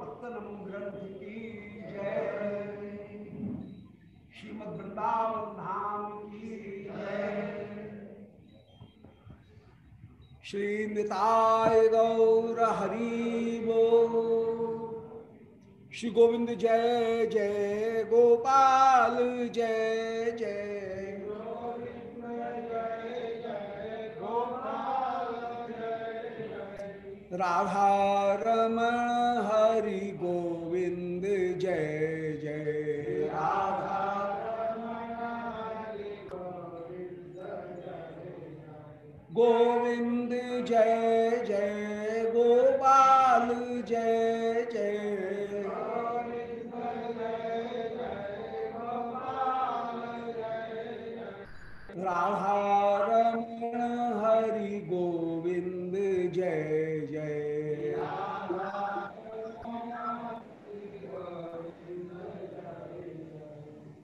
पत्तनम ग्रंथ की जय। श्रीमद वृंदावन धाम की श्री निताय गौर हरि श्री गोविंद जय जय, गोपाल जय जय। राधा रमण हरि गोविंद जय जय। राधा गोविंद जय जय। गोपाल जय जय। राधा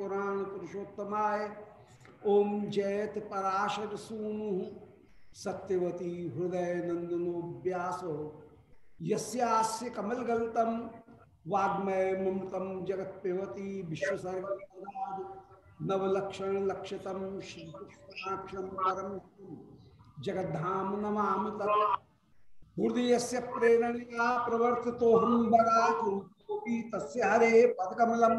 पुराण पुरुषोत्तमाय ओम जयत पराशर सूनु सत्यवती हृदय नंदनो व्यासो यस्यास्य कमलगल्तम वाग्मय ममतम जगत पेवती विश्वसर्ग नवलक्षण लक्षतम श्रीकृष्णाक्षम परम जगद्धाम तत् हृदय से प्रेरणया प्रवर्तितो हम बराकी तस्य हरे पदकमलम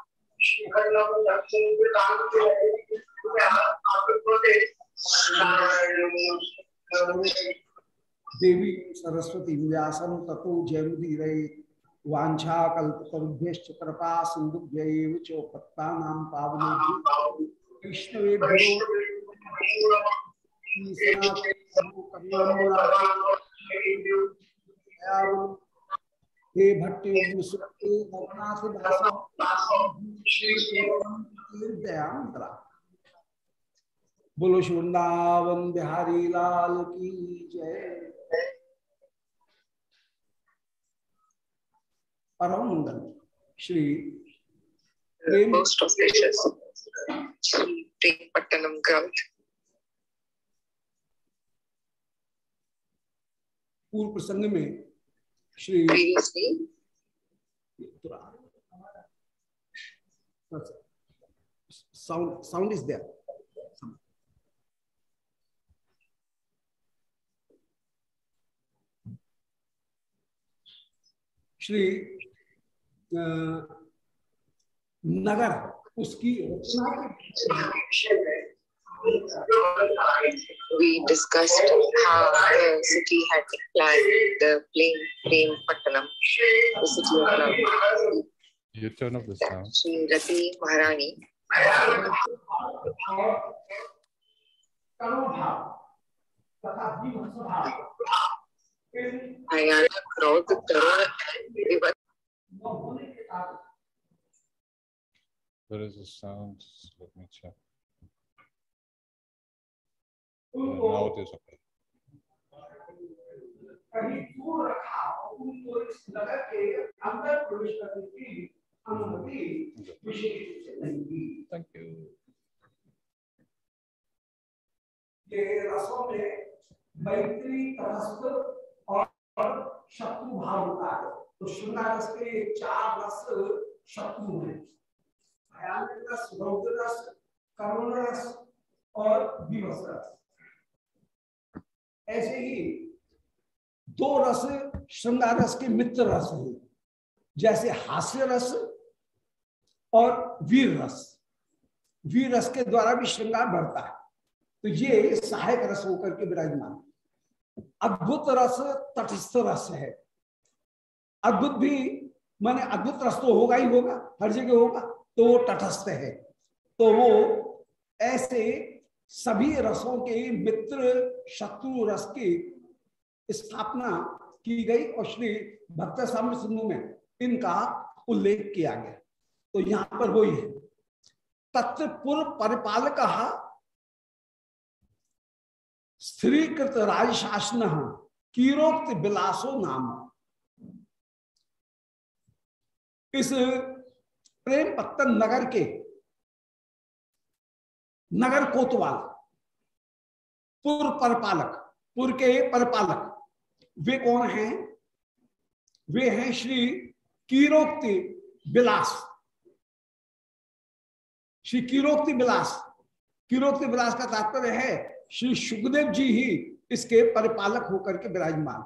देवी सरस्वती व्यासम ततो जयमुदीर वाछा कल्पतरुभ्य कृपा सिंधुभ्य च पत्ता पावने वैष्णवे हे भट्टे बोलो वृंदावन बिहारी लाल की जय। परम मंगल। Shri most Pattanam. पूर्व प्रसंग में Shri sound is there Srinagar उसकी रचना we discussed how the city had planned the plain plain Pattanam, the city of love. You turn off the sound. Sri Rati Maharani करोभाव तथा विभत्स भाव Ayana Krodh Tarun and Vivat न होने के कारण There is a sound. Let me check. Now it is okay. कहीं दूर रखा उनको इस नगर के अंदर प्रवेश करने की अनुमति विशेष रूप से नहीं दी Thank you. ये रसों में मैत्री तटस्थ और शत्रु भाव होता है तो श्रृंगार रस के चार रस शत्रु हैं भयानक रस रौद्र रस करुण रस और विवश रस ऐसे ही दो रस, श्रृंगार रस के मित्र रस हैं, जैसे हास्य रस और वीर रस। वीर रस के द्वारा भी श्रृंगार बढ़ता है। तो ये सहायक रस होकर के विराजमान अद्भुत रस तटस्थ रस है। अद्भुत भी माने अद्भुत रस तो होगा ही होगा, हर जगह होगा तो वो तटस्थ है। तो वो ऐसे सभी रसों के मित्र शत्रु रस की स्थापना की गई और श्री भक्त सिंधु में इनका उल्लेख किया गया। तो यहाँ पर वही है। तत्र पूर्व परिपालक स्त्रीकृत राजशासन कीरोक्त विलासो नाम। इस प्रेम पत्तन नगर के नगर कोतवाल पूर्व परिपालक, पुर के परिपालक, वे कौन हैं? वे हैं श्री कीरोक्ति विलास श्री कीरोक्ति विलास कीरोक्ति विलास का तात्पर्य है, श्री सुखदेव जी ही इसके परिपालक होकर के विराजमान।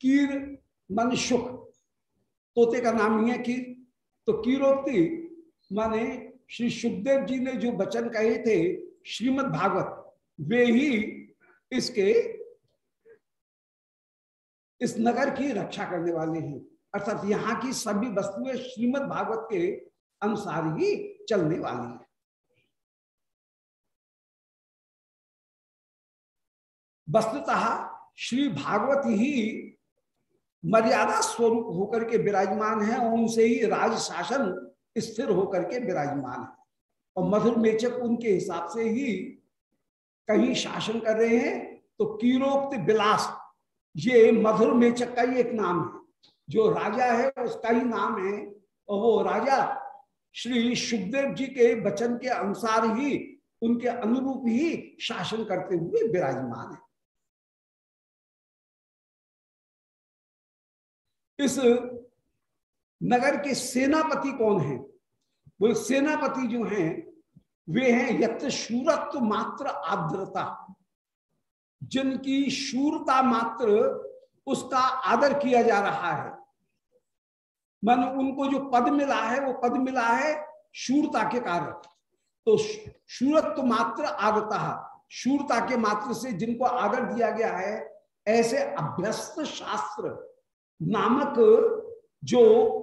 कीर मन सुख, तोते का नाम ही है कीर। तो कीरोक्ति माने श्री सुखदेव जी ने जो वचन कहे थे, श्रीमद् भागवत, वे ही इसके, इस नगर की रक्षा करने वाले हैं। अर्थात यहाँ की सभी वस्तुएँ श्रीमद् भागवत के अनुसार ही चलने वाली है। वस्तुतः श्री भागवत ही मर्यादा स्वरूप होकर के विराजमान है उनसे ही राज शासन स्थिर होकर के विराजमान है। और मधुर मेचक उनके हिसाब से ही कहीं शासन कर रहे हैं तो कीरोक्त विलास, ये मधुर मेचक का ही एक नाम है। जो राजा है, उसका ही नाम है। और वो राजा श्री सुखदेव जी के वचन के अनुसार ही, उनके अनुरूप ही शासन करते हुए विराजमान है। इस नगर के सेनापति कौन है? वो सेनापति जो हैं, वे हैं यत्र शूरत्व मात्र आर्द्रता। जिनकी शूरता मात्र उसका आदर किया जा रहा है। मन उनको जो पद मिला है, वो पद मिला है शूरता के कारण। तो शूरत्व मात्र आदरता शूरता के मात्र से जिनको आदर दिया गया है, ऐसे अभ्यस्त शास्त्र नामक जो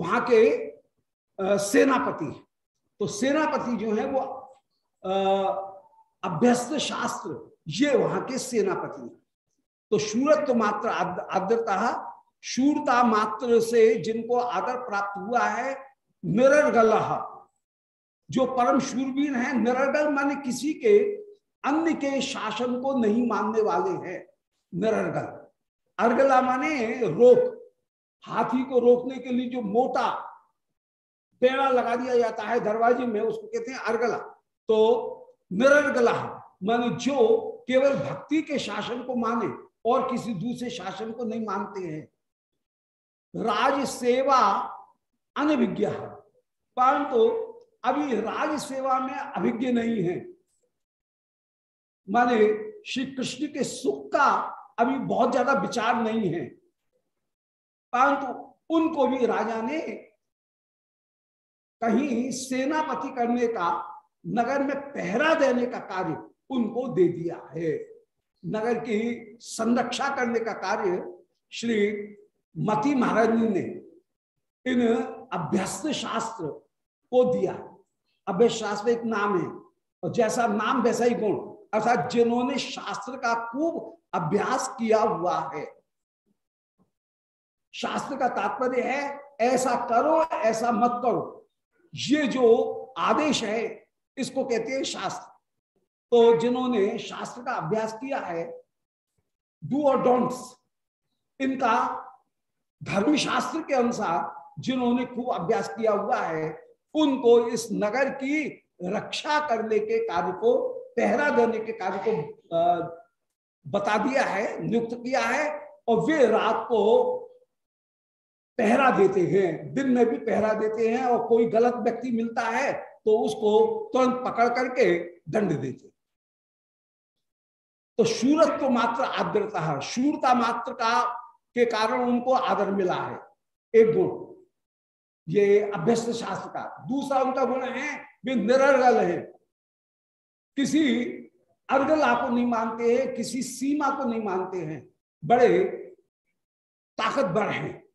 वहाँ के सेनापति तो सेनापति जो है वो अभ्यस्त शास्त्र, ये वहाँ के सेनापति तो शूरत्व मात्र आदरता, शूरता मात्र से जिनको आदर प्राप्त हुआ है, निरर्गल। जो परम शूरवीर हैं, निरर्गल माने किसी के, अन्य के शासन को नहीं मानने वाले हैं, निरर्गल। अर्गला माने रोक हाथी को रोकने के लिए जो मोटा पेड़ा लगा दिया जाता है दरवाजे में, उसको कहते हैं अर्गला। तो निरर्गला, माने जो केवल भक्ति के शासन को माने और किसी दूसरे शासन को नहीं मानते हैं। राज सेवा अनभिज्ञ। है परंतु तो अभी राज सेवा में अभिज्ञ नहीं है। माने श्री कृष्ण के सुख का अभी बहुत ज़्यादा विचार नहीं है। परंतु उनको भी राजा ने कहीं सेनापति करने का, नगर में पहरा देने का कार्य उनको दे दिया है। नगर की संरक्षा करने का कार्य श्री मती महाराज ने इन अभ्यस्त शास्त्र को दिया। अभ्यस्त शास्त्र एक नाम है, और जैसा नाम वैसा ही गुण, अर्थात जिन्होंने शास्त्र का खूब अभ्यास किया हुआ है। शास्त्र का तात्पर्य है, ऐसा करो, ऐसा मत करो। ये जो आदेश है, इसको कहते हैं शास्त्र। तो जिन्होंने शास्त्र का अभ्यास किया है डू और डोंट्स इनका धर्मशास्त्र के अनुसार जिन्होंने खूब अभ्यास किया हुआ है, उनको इस नगर की रक्षा करने के कार्य को, पहरा देने के कार्य को बता दिया है, नियुक्त किया है, और वे रात को पहरा देते हैं, दिन में भी पहरा देते हैं और कोई गलत व्यक्ति मिलता है तो उसको तुरंत पकड़ करके दंड देते तो शूरत्व मात्र आदरता है, शूरता मात्र का, के कारण उनको आदर मिला है। एक गुण, ये अभ्यस्त शास्त्र का। दूसरा उनका गुण है, वे निरर्गल है। किसी अर्गला को नहीं मानते हैं, किसी सीमा को नहीं मानते हैं। बड़े ताकतवर हैं।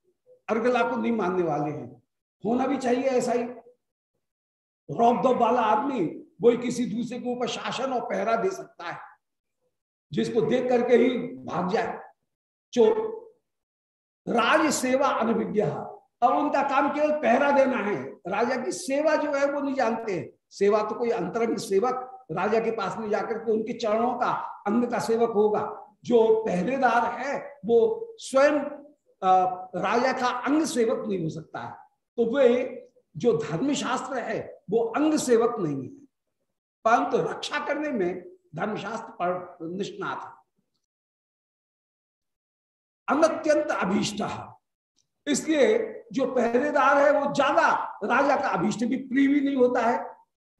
अर्गला को नहीं मानने वाले हैं। होना भी चाहिए ऐसा ही। रौब वाला आदमी, वही किसी दूसरे के ऊपर शासन और पहरा दे सकता है। जिसको देख करके ही भाग जाए। चोर राज सेवा अनभिज्ञ, अब उनका काम केवल पहरा देना है। राजा की सेवा जो है वो नहीं जानते सेवा तो कोई अंतरंग सेवक राजा के पास में जाकर के उनके चरणों का, अंग का सेवक होगा। जो पहरेदार है, वो स्वयं राजा का अंग सेवक नहीं हो सकता है। तो वे जो धर्मशास्त्र है, वो अंग सेवक नहीं है। परंतु तो रक्षा करने में धर्मशास्त्र पर निष्णात अनत्यंत अभीष्ट इसलिए जो पहरेदार है, वो ज़्यादा राजा का अभीष्ट भी प्रिय भी नहीं होता है।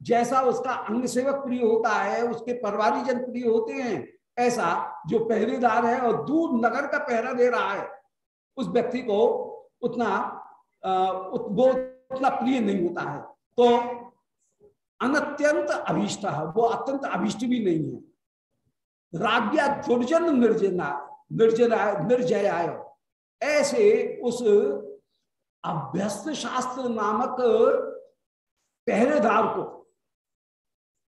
जैसा उसका अंग सेवक प्रिय होता है, उसके परिवारी जन प्रिय होते हैं, ऐसा जो पहरेदार है और दूर नगर का पहरा दे रहा है उस व्यक्ति को उतना वो उतना प्रिय नहीं होता है। तो अनत्यंत अभीष्ट वो अत्यंत अभीष्ट भी नहीं है। राज्ञा दुर्जन निर्जना, निर्जन निर्जय ऐसे उस अभ्यस्त शास्त्र नामक पहरेदार को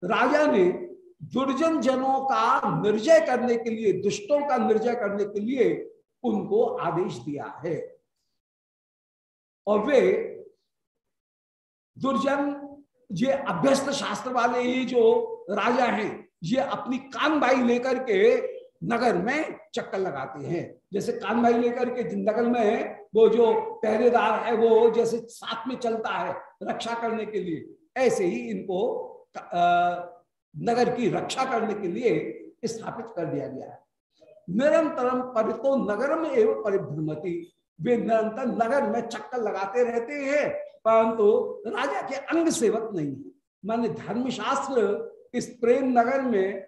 राजा ने दुर्जन जनों का निर्जय करने के लिए, दुष्टों का निर्जय करने के लिए उनको आदेश दिया है। और वे दुर्जन, ये अभ्यस्त शास्त्र वाले ये जो राजा हैं, ये अपनी कानबाई लेकर के नगर में चक्कर लगाते हैं। जैसे कानबाई लेकर के नगर में वो जो पहरेदार है, वो जैसे साथ में चलता है रक्षा करने के लिए, ऐसे ही इनको नगर की रक्षा करने के लिए स्थापित कर दिया गया है। निरंतरम परितो नगर में एवं परिभ्रमति। वे निरंतर नगर में चक्कर लगाते रहते हैं, परंतु राजा के अंग सेवक नहीं है। माने धर्मशास्त्र इस प्रेम नगर में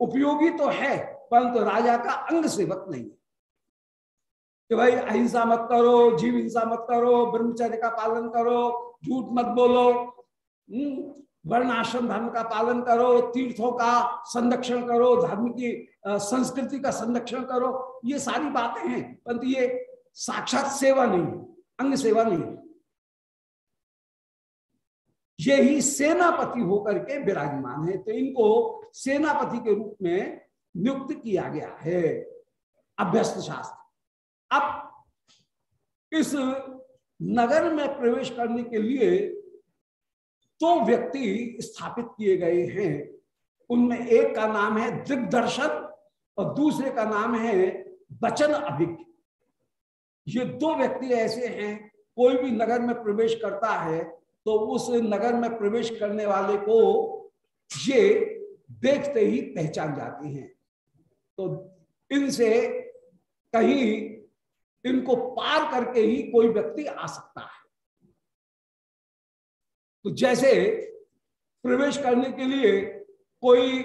उपयोगी तो है, परंतु राजा का अंग सेवक नहीं है। कि भाई अहिंसा मत करो, जीव हिंसा मत करो, ब्रह्मचर्य का पालन करो, झूठ मत बोलो। वर्ण आश्रम धर्म का पालन करो, तीर्थों का संरक्षण करो, धर्म की संस्कृति का संरक्षण करो, ये सारी बातें हैं, परंतु ये साक्षात सेवा नहीं अंग सेवा नहीं है। ही सेनापति होकर के विराजमान है तो इनको सेनापति के रूप में नियुक्त किया गया है, अभ्यस्त शास्त्र। अब इस नगर में प्रवेश करने के लिए तो व्यक्ति स्थापित किए गए हैं, उनमें एक का नाम है दिग्दर्शन और दूसरे का नाम है वचन अभिज्ञ। ये दो व्यक्ति ऐसे हैं, कोई भी नगर में प्रवेश करता है तो उस नगर में प्रवेश करने वाले को ये देखते ही पहचान जाती हैं। तो इनसे कहीं इनको पार करके ही कोई व्यक्ति आ सकता है। तो जैसे प्रवेश करने के लिए कोई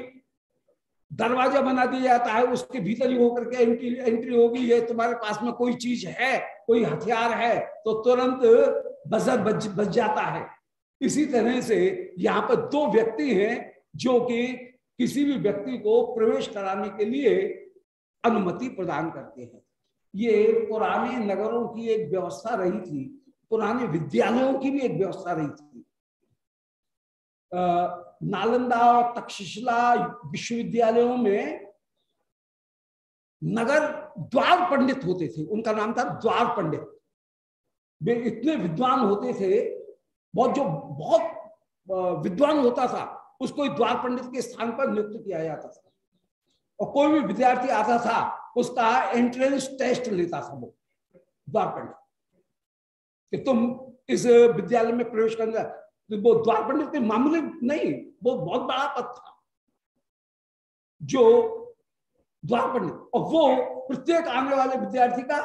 दरवाज़ा बना दिया जाता है, उसके भीतर ही होकर के एंट्री एंट्री होगी, ये तुम्हारे पास में कोई चीज़ है, कोई हथियार है तो तुरंत बजर बज बज जाता है। इसी तरह से यहाँ पर दो व्यक्ति हैं जो कि किसी भी व्यक्ति को प्रवेश कराने के लिए अनुमति प्रदान करते हैं। ये पुराने नगरों की एक व्यवस्था रही थी, पुराने विद्यालयों की भी एक व्यवस्था रही थी। नालंदा और तक्षशिला विश्वविद्यालयों में नगर द्वार पंडित होते थे। उनका नाम था द्वार पंडित। वे इतने विद्वान होते थे, बहुत जो बहुत विद्वान होता था, उसको द्वार पंडित के स्थान पर नियुक्त किया जाता था। और कोई भी विद्यार्थी आता था, उसका एंट्रेंस टेस्ट लेता था वो, द्वार पंडित। कि तुम इस विद्यालय में प्रवेश करना वो द्वार पंडित के मामूली नहीं, वो बहुत बड़ा पद था जो द्वार पंडित और वो प्रत्येक आने वाले विद्यार्थी का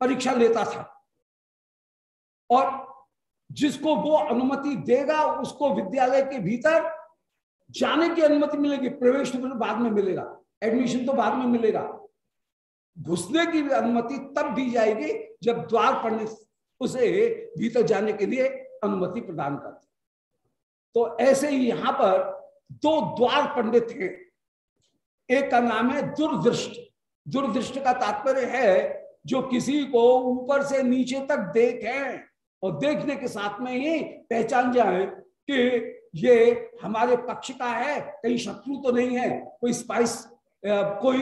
परीक्षा लेता था। और जिसको वो अनुमति देगा, उसको विद्यालय के भीतर जाने की अनुमति मिलेगी, प्रवेश तो बाद में मिलेगा, एडमिशन तो बाद में मिलेगा। घुसने की अनुमति तब दी जाएगी जब द्वार पंडित उसे भीतर जाने के लिए अनुमति प्रदान करते तो ऐसे ही यहाँ पर दो द्वार पंडित हैं। एक का नाम है दुर्दृष्ट। दुर्दृष्ट का तात्पर्य है जो किसी को ऊपर से नीचे तक देखे और देखने के साथ में ही पहचान जाए कि ये हमारे पक्ष का है, कहीं शत्रु तो नहीं है, कोई स्पाइस कोई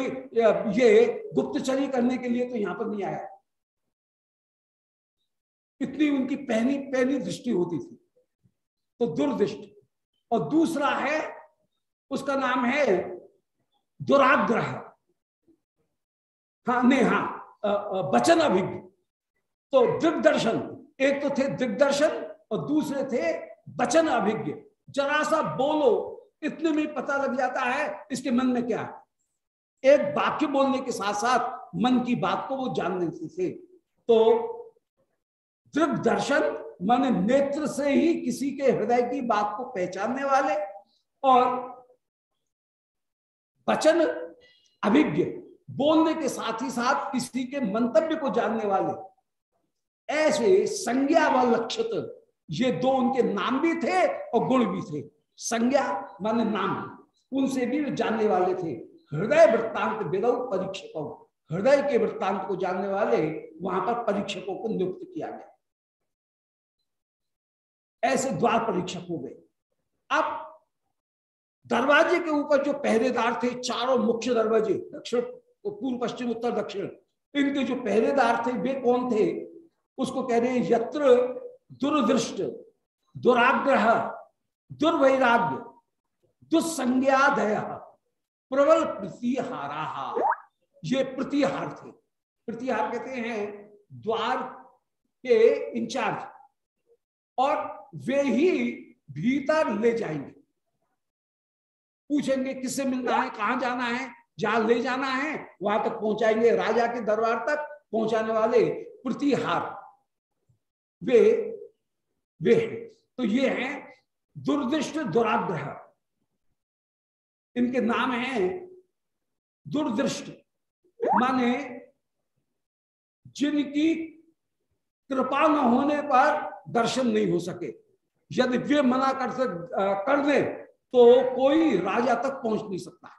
ये गुप्तचरी करने के लिए तो यहाँ पर नहीं आया। इतनी उनकी पहली पहली दृष्टि होती थी। तो दुर्दृष्ट। और दूसरा है, उसका नाम है दुराग्रह। हाँ नहीं हाँ वचन अभिज्ञ। तो दिग्दर्शन, एक तो थे दिग्दर्शन और दूसरे थे वचन अभिज्ञ। जरा सा बोलो, इतने में पता लग जाता है इसके मन में क्या है। एक वाक्य बोलने के साथ साथ मन की बात को वो जान लेते थे तो दृग दर्शन मन नेत्र से ही किसी के हृदय की बात को पहचानने वाले और वचन अभिज्ञ बोलने के साथ ही साथ किसी के मंतव्य को जानने वाले। ऐसे संज्ञा व लक्षित, ये दो उनके नाम भी थे और गुण भी थे। संज्ञा मान नाम, उनसे भी जानने वाले थे। हृदय वृत्तांत विदौ परीक्षकों, हृदय के वृत्तांत को जानने वाले, वहाँ पर परीक्षकों को नियुक्त किया गया। ऐसे द्वार परीक्षक हो गए। अब दरवाजे के ऊपर जो पहरेदार थे, चारों मुख्य दरवाजे, दक्षिण, पूर्व, पश्चिम, उत्तर, दक्षिण, इनके जो पहरेदार थे, वे कौन थे? उसको कह रहे हैं, यत्र दुर्दृष्ट, दुराग्रह, दुर्वैराग्य, दुस्संज्ञादय, प्रबल प्रतिहारा। ये प्रतिहार थे। प्रतिहार कहते हैं, द्वार के इंचार्ज। और वे ही भीतर ले जाएँगे। पूछेंगे, किससे मिलना है? कहाँ जाना है? जहाँ ले जाना है, वहाँ तक पहुंचाएँगे राजा के दरबार तक पहुँचाने वाले प्रतिहार। वे वे हैं। तो ये हैं दुर्दृष्ट दुराग्रह। इनके नाम हैं दुर्दृष्ट। माने जिनकी कृपा न होने पर दर्शन नहीं हो सके। यदि वे मना कर कर दे तो कोई राजा तक पहुँच नहीं सकता।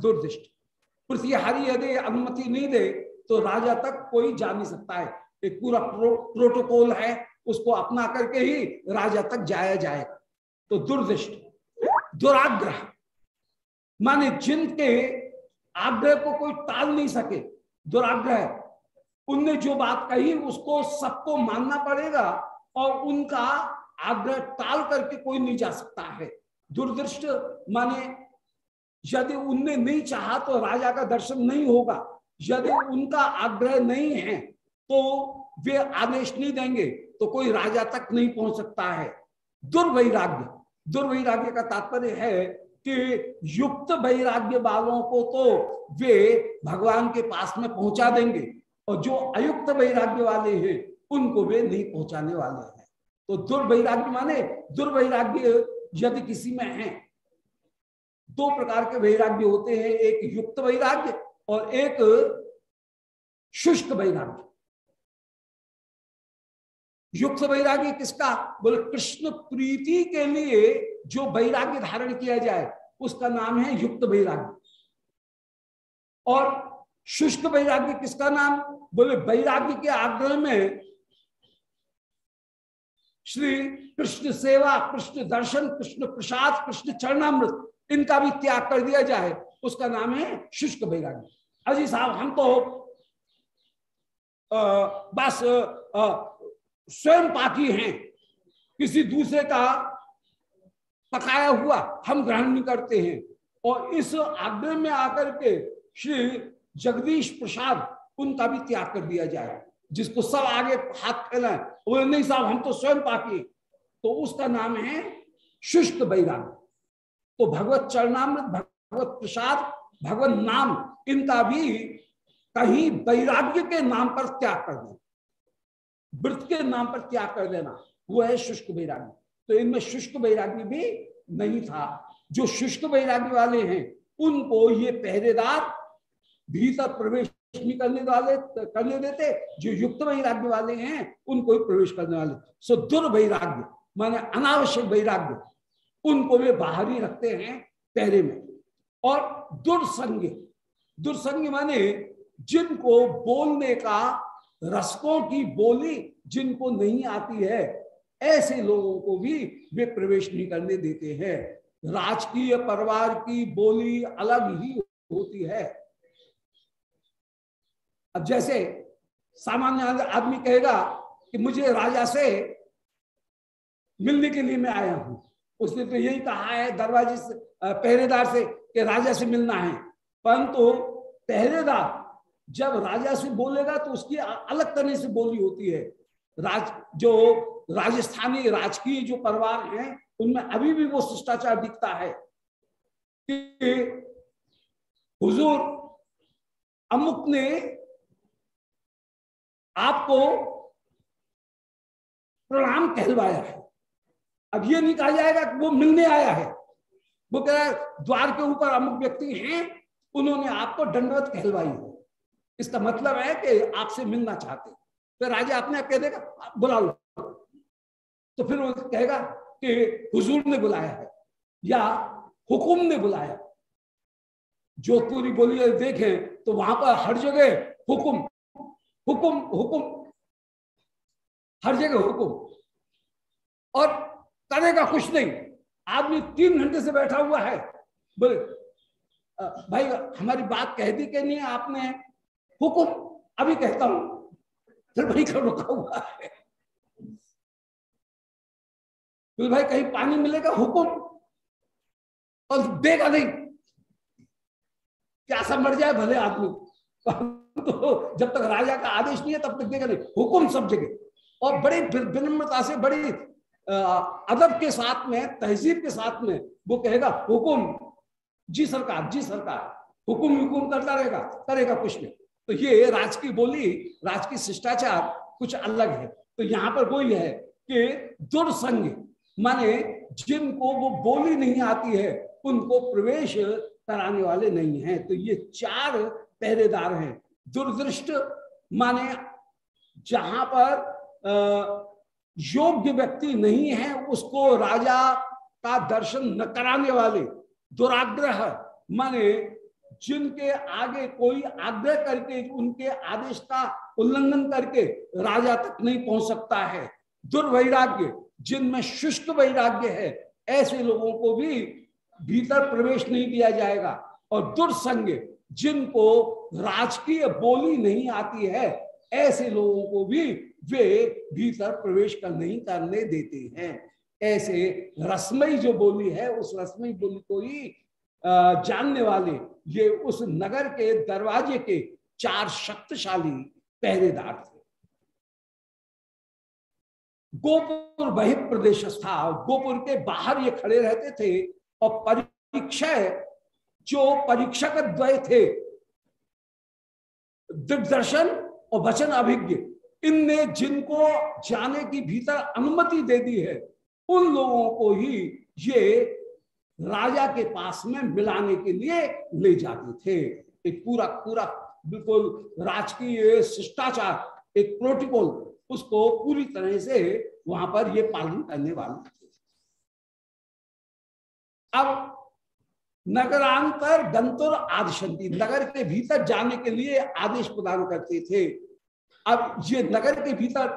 दुर्दृष्ट। प्रतिहारी यदि अनुमति नहीं दे तो राजा तक कोई जा नहीं सकता है। एक पूरा प्रो, प्रोटोकॉल है उसको अपना करके ही राजा तक जाया जाएगा तो दुर्दृष्ट। दुराग्रह। माने जिनके आग्रह को कोई टाल नहीं सके। दुराग्रह। उनने जो बात कही उसको सबको मानना पड़ेगा और उनका आग्रह टाल करके कोई नहीं जा सकता है। दुर्दृष्ट, माने यदि उनने नहीं चाहा तो राजा का दर्शन नहीं होगा। यदि उनका आग्रह नहीं है तो वे आदेश नहीं देंगे तो कोई राजा तक नहीं पहुँच सकता है। दुर्वैराग्य। दुर्वैराग्य का तात्पर्य है कि युक्त वैराग्य वालों को तो वे भगवान के पास में पहुँचा देंगे और जो अयुक्त वैराग्य वाले हैं, उनको वे नहीं पहुँचाने वाले हैं। तो दुर्वैराग्य माने, दुर्वैराग्य यदि किसी में है, दो प्रकार के वैराग्य होते हैं, एक युक्त वैराग्य और एक शुष्क वैराग्य। युक्त वैराग्य किसका? बोले, कृष्ण प्रीति के लिए जो वैराग्य धारण किया जाए, उसका नाम है युक्त वैराग्य। और शुष्क वैराग्य किसका नाम? बोले, वैराग्य के आग्रह में श्री कृष्ण सेवा, कृष्ण दर्शन, कृष्ण प्रसाद, कृष्ण चरणामृत, इनका भी त्याग कर दिया जाए। उसका नाम है शुष्क वैराग्य। अजी साहब, हम तो बस स्वयं पाकी हैं। किसी दूसरे का पकाया हुआ हम ग्रहण नहीं करते हैं। और इस आग्रह में आकर के श्री जगदीश प्रसाद, उनका भी त्याग कर दिया जाए। जिसको सब आगे हाथ फैला वो नहीं साहब, हम तो स्वयं पाकी तो उसका नाम है शुष्क वैराग्य तो भगवत चरणामृत, भगवत प्रसाद, भगवत नाम, इनका भी कहीं वैराग्य के नाम पर त्याग कर देना। व्रत के नाम पर त्याग कर देना। वो है शुष्क वैराग्य। तो इनमें शुष्क वैराग्य भी नहीं था। जो शुष्क वैराग्य वाले हैं, उनको ये पहरेदार भीतर प्रवेश नहीं करने वाले, करने देते, जो युक्त वैराग्य वाले हैं, उनको भी प्रवेश करने वाले। सो दुर्वैराग्य, माने अनावश्यक वैराग्य, उनको वे बाहर ही रखते हैं पहरे में। और दुर्संग दुर्संग माने जिनको बोलने का, रसकों की बोली जिनको नहीं आती है, ऐसे लोगों को भी वे प्रवेश नहीं करने देते हैं। राजकीय परिवार की बोली अलग ही होती है। अब जैसे सामान्य आदमी कहेगा कि मुझे राजा से मिलने के लिए मैं आया हूँ। उसने तो यही कहा है दरवाजे से पहरेदार से कि राजा से मिलना है। परंतु पहरेदार जब राजा से बोलेगा तो उसकी अलग तरह से बोली होती है। राज, जो राजस्थानी, राजकीय जो परिवार हैं, उनमें अभी भी वो शिष्टाचार दिखता है कि हुजूर अमुक ने आपको प्रणाम कहलवाया है। अब ये नहीं कहा जाएगा कि वो मिलने आया है। वो कह रहा है, द्वार के ऊपर अमुक व्यक्ति हैं, उन्होंने आपको दंडवत कहलवाई है। इसका मतलब है कि आपसे मिलना चाहते तो राजा अपने आप कह देगा बुला लो तो फिर वो कहेगा कि हुजूर ने बुलाया है, या हुकुम ने बुलाया। जोधपुरी बोलिए देखें तो वहाँ पर हर जगह हुकुम हुकुम हुकुम। हर जगह हुकुम। और करेगा कुछ नहीं। आदमी तीन घंटे से बैठा हुआ है। बोले भाई, हमारी बात कह दी कि नहीं आपने? हुकुम, अभी कहता हूँ। फिर वही कर रुका हुआ है। तो भाई, कहीं पानी मिलेगा? हुकुम। और देगा नहीं। क्या सब मर जाए भले आदमी? तो जब तक राजा का आदेश नहीं है, तब तक देगा नहीं। हुकुम सब जगह। और बड़ी विनम्रता से, बड़ी अदब के साथ में, तहजीब के साथ में वो कहेगा, हुकुम, जी सरकार जी सरकार, हुकुम हुकुम करता रहेगा, करेगा कुछ नहीं। तो ये राज की बोली राज की शिष्टाचार कुछ अलग है। तो यहाँ पर वही है कि दुर्संग, माने जिनको वो बोली नहीं आती है, उनको प्रवेश कराने वाले नहीं है। तो ये चार पहरेदार हैं। दुर्दृष्ट, माने जहाँ पर योग्य व्यक्ति नहीं है, उसको राजा का दर्शन न कराने वाले दुराग्रह, माने जिनके आगे कोई आग्रह करके, उनके आदेश का उल्लंघन करके राजा तक नहीं पहुँच सकता है। दुर्वैराग्य, जिनमें शुष्क वैराग्य है, ऐसे लोगों को भी भीतर प्रवेश नहीं दिया जाएगा। और दुर्संग, जिनको राजकीय बोली नहीं आती है। ऐसे लोगों को भी वे भीतर प्रवेश कर नहीं करने देते हैं। ऐसे रसमई जो बोली है, उस रसमई बोली को ही जानने वाले, ये उस नगर के दरवाजे के चार शक्तिशाली पहरेदार थे। गोपुर बहि प्रदेश था गोपुर के बाहर ये खड़े रहते थे और परीक्षा जो परीक्षक द्वय थे दिग्दर्शन और वचन अभिज्ञ। इनने जिनको जाने की भीतर अनुमति दे दी है, उन लोगों को ही ये राजा के पास में मिलाने के लिए ले जाते थे। एक पूरा पूरा बिल्कुल राजकीय शिष्टाचार, एक प्रोटोकॉल उसको पूरी तरह से वहाँ पर ये पालन करने वाले थे। अब नगरांतर गंतुर आदिशंति। नगर के भीतर जाने के लिए आदेश प्रदान करते थे। अब ये नगर के भीतर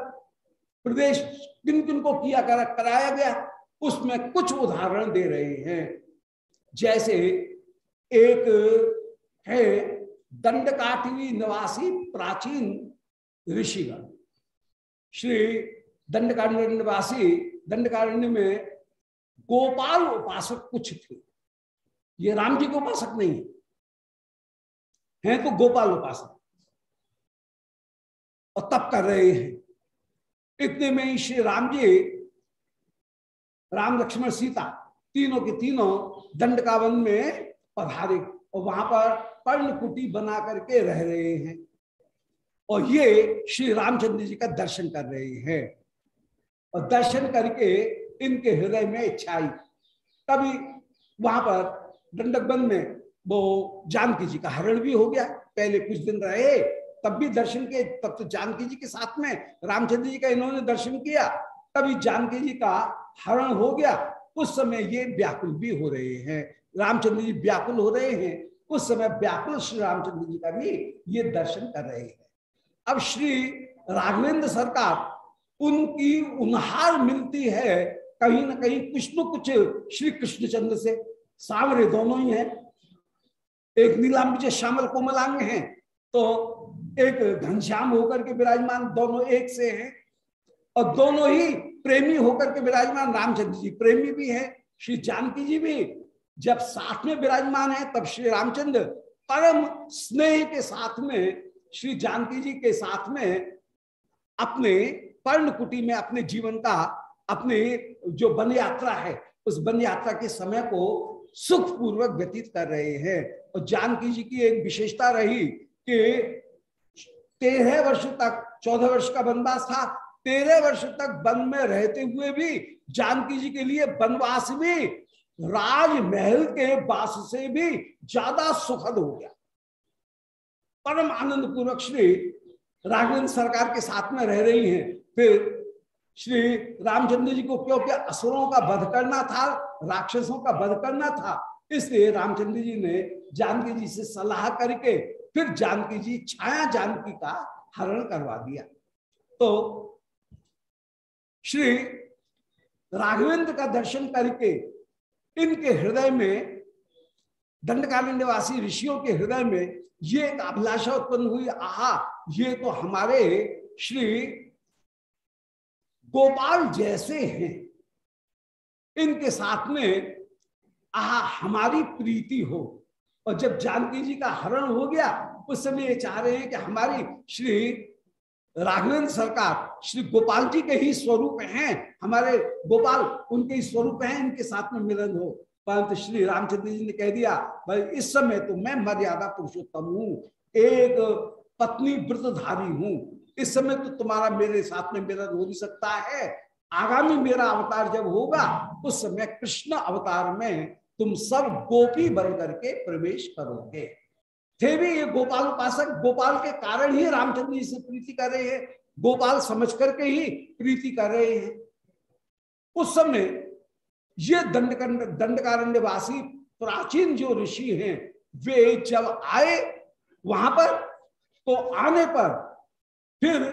प्रदेश किन किन को किया कर, कराया गया उसमें कुछ उदाहरण दे रहे हैं। जैसे एक है दंडकाठवी निवासी प्राचीन ऋषिगण। श्री दंडकारण्यवासी दंडकारण्य में गोपाल उपासक कुछ थे। ये राम जी के उपासक नहीं है। तो गोपाल उपासक। और तब कर रहे हैं। इतने में ही श्री राम जी, राम लक्ष्मण सीता, तीनों के तीनों दंडकावन में पधारे और वहाँ पर पर्णकुटी बना करके रह रहे हैं। और ये श्री रामचंद्र जी का दर्शन कर रहे हैं। और दर्शन करके इनके हृदय में इच्छा आई। तभी वहाँ पर दंडक बंद में वो जानकी जी का हरण भी हो गया। पहले कुछ दिन रहे, तब भी दर्शन के तब तो जानकी जी के साथ में रामचंद्र जी का इन्होंने दर्शन किया, तभी जानकी जी का हरण हो गया। उस समय ये व्याकुल भी हो रहे हैं, रामचंद्र जी व्याकुल हो रहे हैं। उस समय व्याकुल श्री रामचंद्र जी का भी ये दर्शन कर रहे हैं। अब श्री राघवेंद्र सरकार, उनकी उन्हार मिलती है कहीं ना कहीं कुछ न कुछ श्री कृष्णचंद्र से। सावरे दोनों ही हैं। एक नीलाम्बिज श्यामल कोमलांग हैं। तो एक घनश्याम होकर के विराजमान दोनों एक से हैं। और दोनों ही प्रेमी होकर के विराजमान रामचंद्र जी। प्रेमी भी हैं, श्री जानकी जी भी। जब साथ में विराजमान है, तब श्री रामचंद्र परम स्नेह के साथ में, श्री जानकी जी के साथ में अपने पर्ण कुटी में अपने जीवन का, अपने जो वन यात्रा है, उस वन यात्रा के समय को सुख पूर्वक व्यतीत कर रहे हैं। और जानकी जी की एक विशेषता रही कि तेरह वर्ष तक, चौदह वर्ष का वनवास था। तेरह वर्ष तक वन में रहते हुए भी जानकी जी के लिए वनवास भी राजमहल के वास से भी ज़्यादा सुखद हो गया। परम आनंद पूर्वक श्री राघवेंद्र सरकार के साथ में रह रही हैं। फिर श्री रामचंद्र जी को क्योंकि असुरों का वध करना था। राक्षसों का वध करना था। इसलिए रामचंद्र जी ने जानकी जी से सलाह करके फिर जानकी जी छाया जानकी का हरण करवा दिया। तो श्री राघवेंद्र का दर्शन करके इनके हृदय में, दंडकालीन निवासी ऋषियों के हृदय में ये एक अभिलाषा उत्पन्न हुई, आहा, ये तो हमारे श्री गोपाल जैसे हैं। इनके साथ में, आहा, हमारी प्रीति हो। और जब जानकी जी का हरण हो गया, उस समय ये चाह रहे हैं कि हमारी श्री राघवेंद्र सरकार, श्री गोपाल जी के ही स्वरूप हैं। हमारे गोपाल उनके ही स्वरूप हैं, इनके साथ में मिलन हो। परंतु श्री रामचंद्र जी ने कह दिया, भाई, इस समय तो मैं मर्यादा पुरुषोत्तम हूँ, एक पत्नी व्रतधारी हूँ। इस समय तो तुम्हारा मेरे साथ में मिलन हो नहीं सकता है। आगामी मेरा अवतार जब होगा, उस समय कृष्ण अवतार में तुम सब गोपी बन करके प्रवेश करोगे। थे भी ये गोपाल उपासक, गोपाल के कारण ही रामचंद्र जी से प्रीति कर रहे हैं, गोपाल समझ करके ही प्रीति कर रहे हैं। उस समय ये दंड दंडकारण्यवासी प्राचीन जो ऋषि हैं, वे जब आए वहाँ पर तो आने पर फिर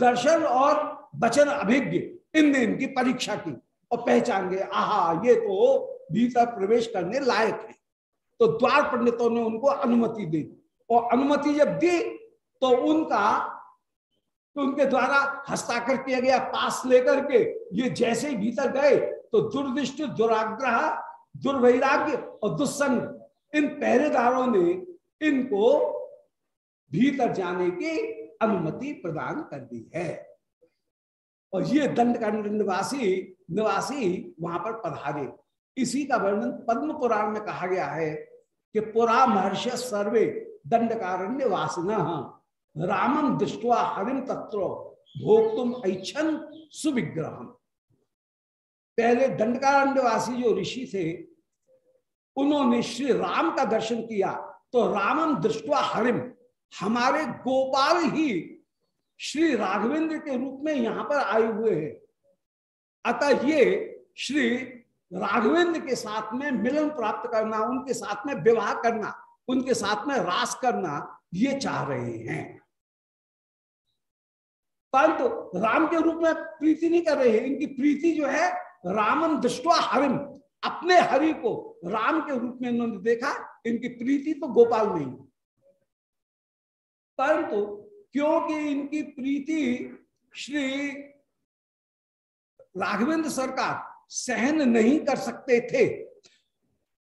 दर्शन और वचन अभिज्ञ इनने इनकी परीक्षा की और पहचान गए, आहा, ये तो भीतर प्रवेश करने लायक है। तो द्वार पंडितों ने उनको अनुमति दी और अनुमति जब दी तो उनका तो उनके द्वारा हस्ताक्षर किया गया, पास लेकर के ये जैसे ही भीतर गए तो दुर्दिष्ट दुराग्रह, दुर्वैराग्य और दुस्संग इन पहरेदारों ने इनको भीतर जाने की अनुमति प्रदान कर दी है। और ये दंड निवासी निवासी वहाँ पर पधारे। इसी का वर्णन पद्म पुराण में कहा गया है कि पुरा महर्ष सर्वे दंडकारण्य वासिन रामम दृष्टवा हरिम तत्व भोक्तुम ऐच्छन सुविग्रह पहले दंडकारण्यवासी जो ऋषि थे, उन्होंने श्री राम का दर्शन किया तो रामम दृष्टवा हरिम हमारे गोपाल ही श्री राघवेंद्र के रूप में यहाँ पर आए हुए हैं। अतः ये श्री राघवेंद्र के साथ में मिलन प्राप्त करना, उनके साथ में विवाह करना, उनके साथ में रास करना, ये चाह रहे हैं। परंतु तो राम के रूप में प्रीति नहीं कर रहे हैं। इनकी प्रीति जो है, रामन दृष्टवा हरिम। अपने हरि को राम के रूप में इन्होंने देखा, इनकी प्रीति तो गोपाल नहीं। परंतु क्योंकि इनकी प्रीति श्री राघवेंद्र सरकार सहन नहीं कर सकते थे।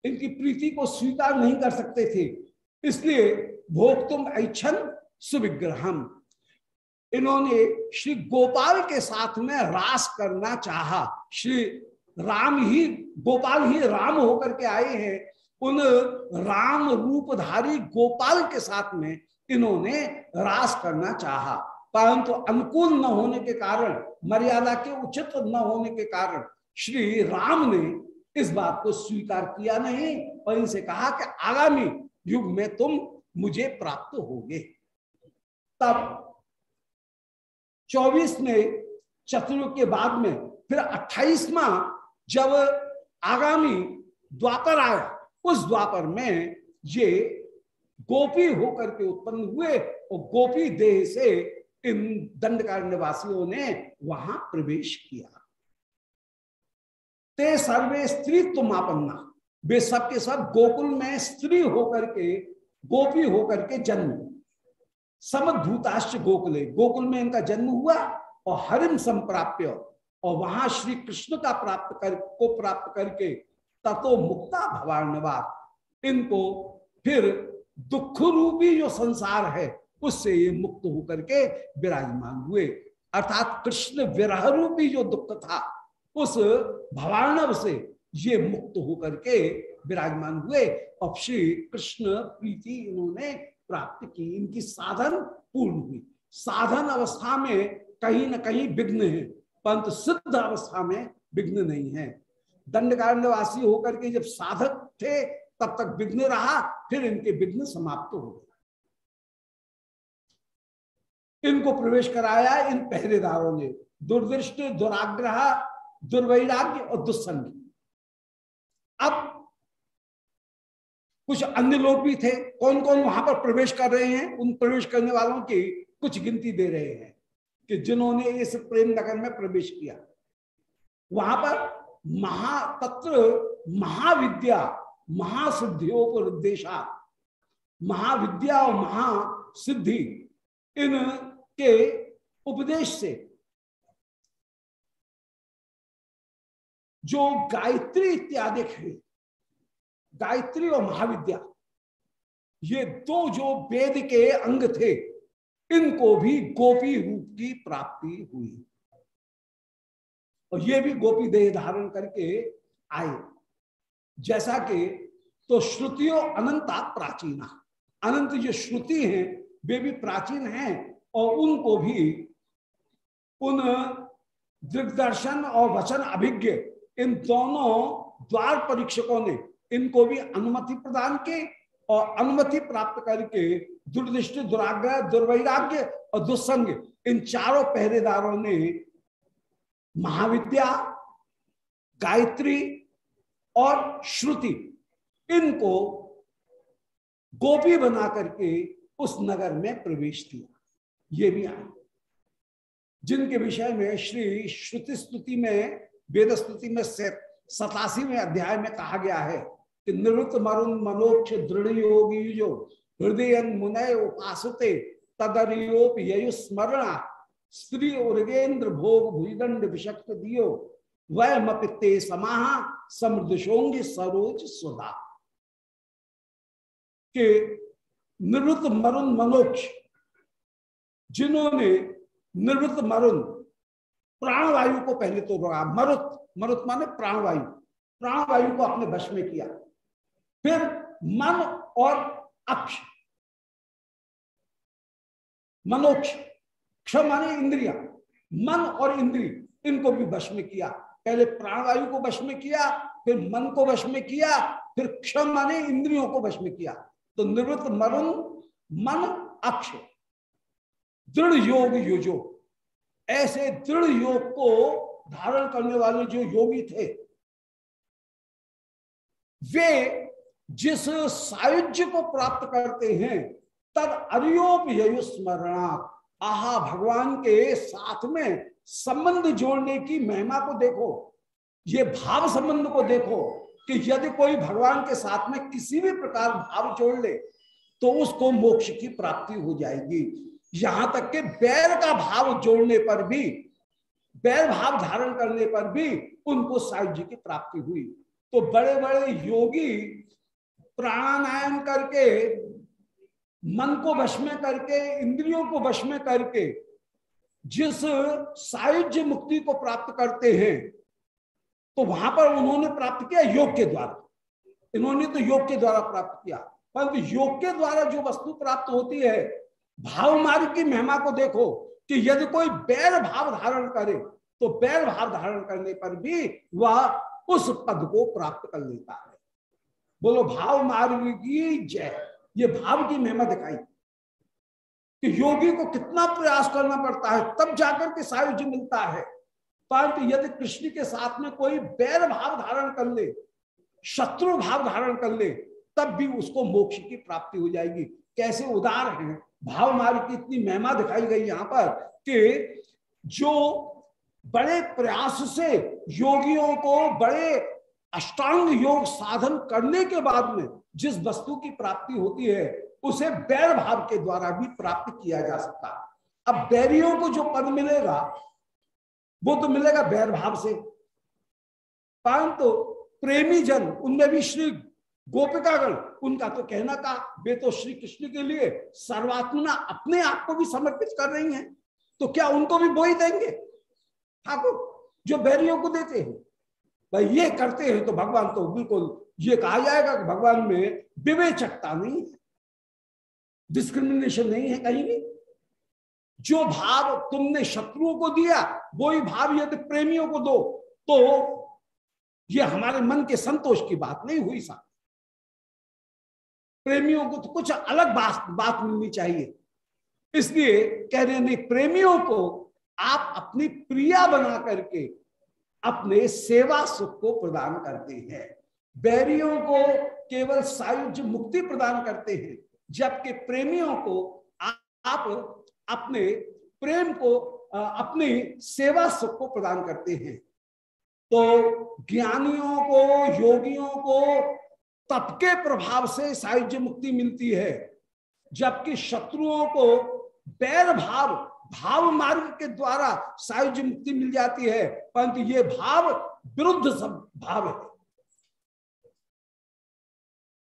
इनकी प्रीति को स्वीकार नहीं कर सकते थे। इसलिए भोग तुम ऐच्छन सुविग्रहम। इन्होंने श्री गोपाल के साथ में रास करना चाहा। श्री राम ही, गोपाल ही राम होकर के आए हैं। उन राम रूपधारी गोपाल के साथ में इन्होंने रास करना चाहा। परंतु अनुकूल न होने के कारण, मर्यादा के उचित न होने के कारण श्री राम ने इस बात को स्वीकार किया नहीं और इनसे कहा कि आगामी युग में तुम मुझे प्राप्त होगे। तब 24 में चतुर्युग के बाद में, फिर अट्ठाईसवा, जब आगामी द्वापर आया, उस द्वापर में ये गोपी होकर के उत्पन्न हुए और गोपी देह से इन दंडकार वासियों ने वहाँ प्रवेश किया। ते सर्वे स्त्रीत्व मापन्ना वे सब के सब गोकुल में स्त्री होकर के, गोपी होकर के जन्म। समद्भूताश्च गोकुले। गोकुल में इनका जन्म हुआ और हरिम संप्राप्य। और वहाँ श्री कृष्ण का प्राप्त कर, को प्राप्त करके ततो मुक्ता भवानवाद इनको फिर दुख रूपी जो संसार है, उससे ये मुक्त होकर के विराजमान हुए। अर्थात कृष्ण विरह रूपी जो दुख था, उस भवानव से ये मुक्त होकर के विराजमान हुए। और श्री कृष्ण प्रीति इन्होंने प्राप्त की। इनकी साधन पूर्ण हुई। साधन अवस्था में कहीं ना कहीं विघ्न है, परंतु सिद्ध अवस्था में विघ्न नहीं है। दंडकारण्यवासी होकर के जब साधक थे तब तक विघ्न रहा, फिर इनके विघ्न समाप्त हो गए। इनको प्रवेश कराया इन पहरेदारों ने। दुर्दृष्ट, दुराग्रह, दुर्वैराग्य और दुस्संग। अब कुछ अन्य लोग भी थे। कौन कौन वहाँ पर प्रवेश कर रहे हैं? उन प्रवेश करने वालों की कुछ गिनती दे रहे हैं कि जिन्होंने इस प्रेम नगर में प्रवेश किया। वहाँ पर महातत्व, महाविद्या महासिद्धियोपदेशा महाविद्या और महासिद्धि इनके उपदेश से। जो गायत्री इत्यादि है, गायत्री और महाविद्या, ये दो जो वेद के अंग थे, इनको भी गोपी रूप की प्राप्ति हुई। और ये भी गोपी देह धारण करके आए। जैसा कि तो श्रुतियों अनंता प्राचीना अनंत जो श्रुति हैं, वे भी प्राचीन हैं और उनको भी उन दिग्दर्शन और वचन अभिज्ञ इन दोनों द्वार परीक्षकों ने इनको भी अनुमति प्रदान की और अनुमति प्राप्त करके दुर्दृष्टि दुराग्रह, दुर्वैराग्य और दुस्संग इन चारों पहरेदारों ने महाविद्या, गायत्री और श्रुति, इनको गोपी बना करके उस नगर में प्रवेश किया ये भी आए जिनके विषय में श्री श्रुति स्तुति में, वेद स्तुति में सतासी में अध्याय में कहा गया है कि निवृत्त मरुण मनोक्ष दृढ़ योगी जो हृदय मुनय उपासते तदरियोप ययुस्मरणा, स्त्री उर्गेन्द्र भोग भुजदंड विषक्त दियो। वह मपिते समाहा समृद्धोंगी सरोज सुधा। के निवृत्त मरुण मनोक्ष जिन्होंने निवृत्त मरुण प्राणवायु को पहले तो रोका। मरुत मरुत माने प्राणवायु। प्राणवायु को अपने वश में किया। फिर मन और अक्ष। मनोक्ष क्ष माने इंद्रिया। मन और इंद्री इनको भी वश में किया। पहले प्राणवायु को वश में किया, फिर मन को वश में किया, फिर क्षम माने इंद्रियों को वश में किया। तो निवृत्त मरुण, मन अक्ष दृढ़ योग योजो। ऐसे दृढ़ योग को धारण करने वाले जो योगी थे, वे जिस सायुज्य को प्राप्त करते हैं तब अरियोप ययुस्मरणा आहा, भगवान के साथ में संबंध जोड़ने की महिमा को देखो, ये भाव संबंध को देखो कि यदि कोई भगवान के साथ में किसी भी प्रकार भाव जोड़ ले तो उसको मोक्ष की प्राप्ति हो जाएगी। यहाँ तक के बैर का भाव जोड़ने पर भी बैर भाव धारण करने पर भी उनको सायुज्य की प्राप्ति हुई। तो बड़े बड़े योगी प्राणायाम करके, मन को वश में करके, इंद्रियों को वश में करके जिस सायुज्य मुक्ति को प्राप्त करते हैं तो वहाँ पर उन्होंने प्राप्त किया योग के द्वारा। इन्होंने तो योग के द्वारा प्राप्त किया। परंतु योग के द्वारा जो वस्तु प्राप्त होती है, भाव मार्ग की महिमा को देखो कि यदि कोई बैर भाव धारण करे तो बैर भाव धारण करने पर भी वह उस पद को प्राप्त कर लेता है। बोलो, भाव मार्ग की जय। ये भाव की महिमा दिखाई। कि योगी को कितना प्रयास करना पड़ता है, तब जाकर के सायुज्य मिलता है। परंतु यदि कृष्ण के साथ में कोई बैर भाव धारण कर ले, शत्रु भाव धारण कर ले, तब भी उसको मोक्ष की प्राप्ति हो जाएगी। कैसे उदार है? भाव मार्ग की इतनी महिमा दिखाई गई यहाँ पर कि जो बड़े प्रयास से योगियों को बड़े अष्टांग योग साधन करने के बाद में जिस वस्तु की प्राप्ति होती है उसे बैर भाव के द्वारा भी प्राप्त किया जा सकता। अब बैरियों को जो पद मिलेगा, वो तो मिलेगा बैर भाव से। परंतु प्रेमी जन उनमें भी श्री गोपिकागण, उनका तो कहना था, वे तो श्री कृष्ण के लिए सर्वात्मना अपने आप को भी समर्पित कर रही हैं। तो क्या उनको भी ही देंगे? ठाकुर, जो बैरियों को देते हैं, भाई ये करते हैं तो भगवान तो बिल्कुल, ये कहा जाएगा कि भगवान में विवेचकता नहीं है। डिस्क्रिमिनेशन नहीं है कहीं भी। जो भाव तुमने शत्रुओं को दिया वो ही भाव यदि प्रेमियों को दो तो ये हमारे मन के संतोष की बात नहीं हुई सा प्रेमियों को तो कुछ अलग बात बात मिलनी चाहिए। इसलिए कह रहे नहीं, प्रेमियों को आप अपनी प्रिया बना करके अपने सेवा सुख को प्रदान करते हैं। बैरियों को केवल सायुज मुक्ति प्रदान करते हैं। जबकि प्रेमियों को आप अपने प्रेम को अपनी सेवा सुख को प्रदान करते हैं। तो ज्ञानियों को, योगियों को तप के प्रभाव से साहित्य मुक्ति मिलती है, जबकि शत्रुओं को बैर भाव भाव मार्ग के द्वारा साहित्य मुक्ति मिल जाती है, परंतु ये भाव विरुद्ध भाव है।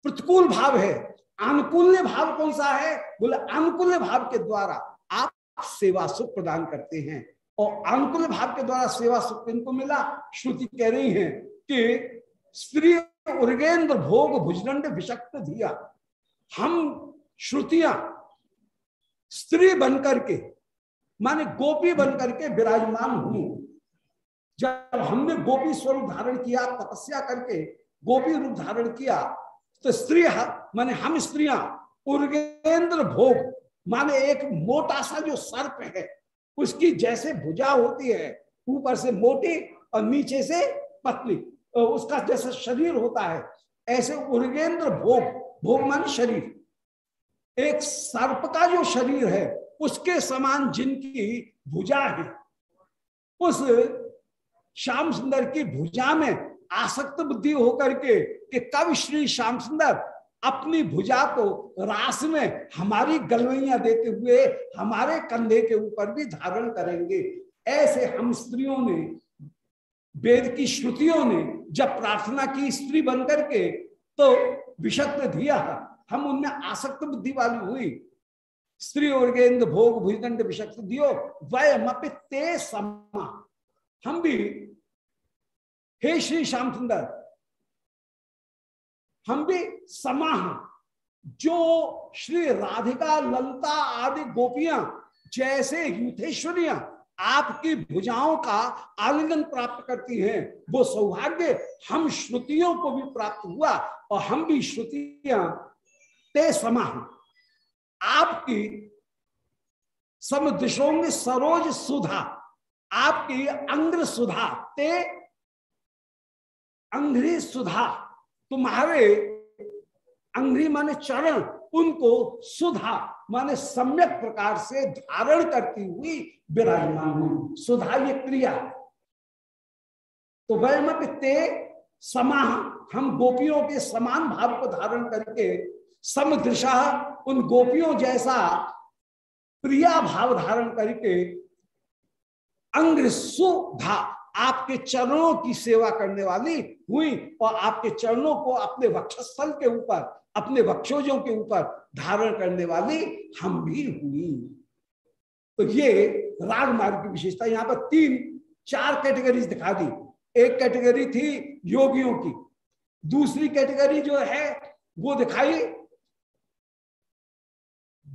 प्रतिकूल भाव है। अनुकूल्य भाव कौन सा है? बोले अनुकूल्य भाव के द्वारा आप सेवा सुख प्रदान करते हैं। और अनुकूल भाव के द्वारा सेवा सुख इनको मिला। श्रुति कह रही है कि स्त्री उर्गेंद्र भोग भुजदंड विषक्त दिया हम श्रुतियाँ स्त्री बनकर के, माने गोपी बनकर के विराजमान हुई जब हमने गोपी स्वरूप धारण किया, तपस्या करके गोपी रूप धारण किया तो स्त्री माने हम स्त्रियाँ, उर्गेंद्र भोग, माने एक मोटा सा जो सर्प है, उसकी जैसे भुजा होती है, ऊपर से मोटी और नीचे से पतली उसका जैसा शरीर होता है, ऐसे उर्गेंद्र भोग भोग मान शरीर। एक सर्प का जो शरीर है, उसके समान जिनकी भुजा है, उस श्याम सुंदर की भुजा में आसक्त बुद्धि होकर के कि कब श्री श्याम सुंदर अपनी भुजा को रास में हमारी गलवैया देते हुए हमारे कंधे के ऊपर भी धारण करेंगे। ऐसे हम स्त्रियों ने, वेद की श्रुतियों ने जब प्रार्थना की स्त्री बनकर के तो विषक्त दिया। हम उनमें आसक्त बुद्धि वाली हुई। स्त्री और गेंद भोग भूदंड विषक्त दियो वह ते समा। हम भी हे श्री श्याम सुंदर हम भी समाह जो श्री राधिका, ललता आदि गोपियाँ, जैसे युथेश्वरियाँ आपकी भुजाओं का आलिंगन प्राप्त करती हैं, वो सौभाग्य हम श्रुतियों को भी प्राप्त हुआ और हम भी श्रुतियाँ ते समाह आपकी समदिशों में सरोज सुधा, आपकी अंग्र सुधा ते अंग्री सुधा, तुम्हारे अंग्री माने चरण, उनको सुधा माने सम्यक प्रकार से धारण करती हुई विराजमान हुई। सुधा ये क्रिया। तो वह ते समाह, हम गोपियों के समान भाव को धारण करके समदृशा, उन गोपियों जैसा प्रिया भाव धारण करके अंग्र सुधा आपके चरणों की सेवा करने वाली हुई और आपके चरणों को अपने वक्षस्थल के ऊपर, अपने वक्षोजों के ऊपर धारण करने वाली हम भी हुई। तो ये राग मार्ग की विशेषता यहाँ पर तीन, चार कैटेगरीज दिखा दी। एक कैटेगरी थी योगियों की। दूसरी कैटेगरी जो है, वो दिखाई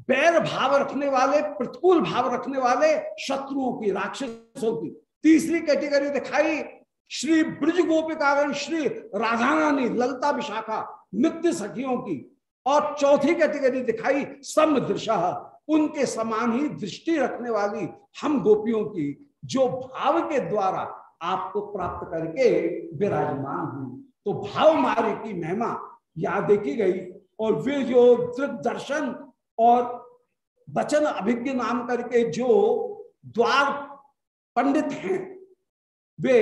बैर भाव रखने वाले, प्रतिकूल भाव रखने वाले शत्रुओं की, राक्षसों की। तीसरी कैटेगरी दिखाई, श्री ब्रज गोपिकागण श्री राधा रानी ललता विशाखा, नित्य सखियों की। और चौथी कैटेगरी दिखाई, समदृशा, उनके समान ही दृष्टि रखने वाली हम गोपियों की, जो भाव के द्वारा आपको प्राप्त करके विराजमान हुई। तो भाव मारे की महिमा यहाँ देखी गई, और वे जो दर्शन और वचन अभिज्ञ नाम करके जो द्वार पंडित हैं। वे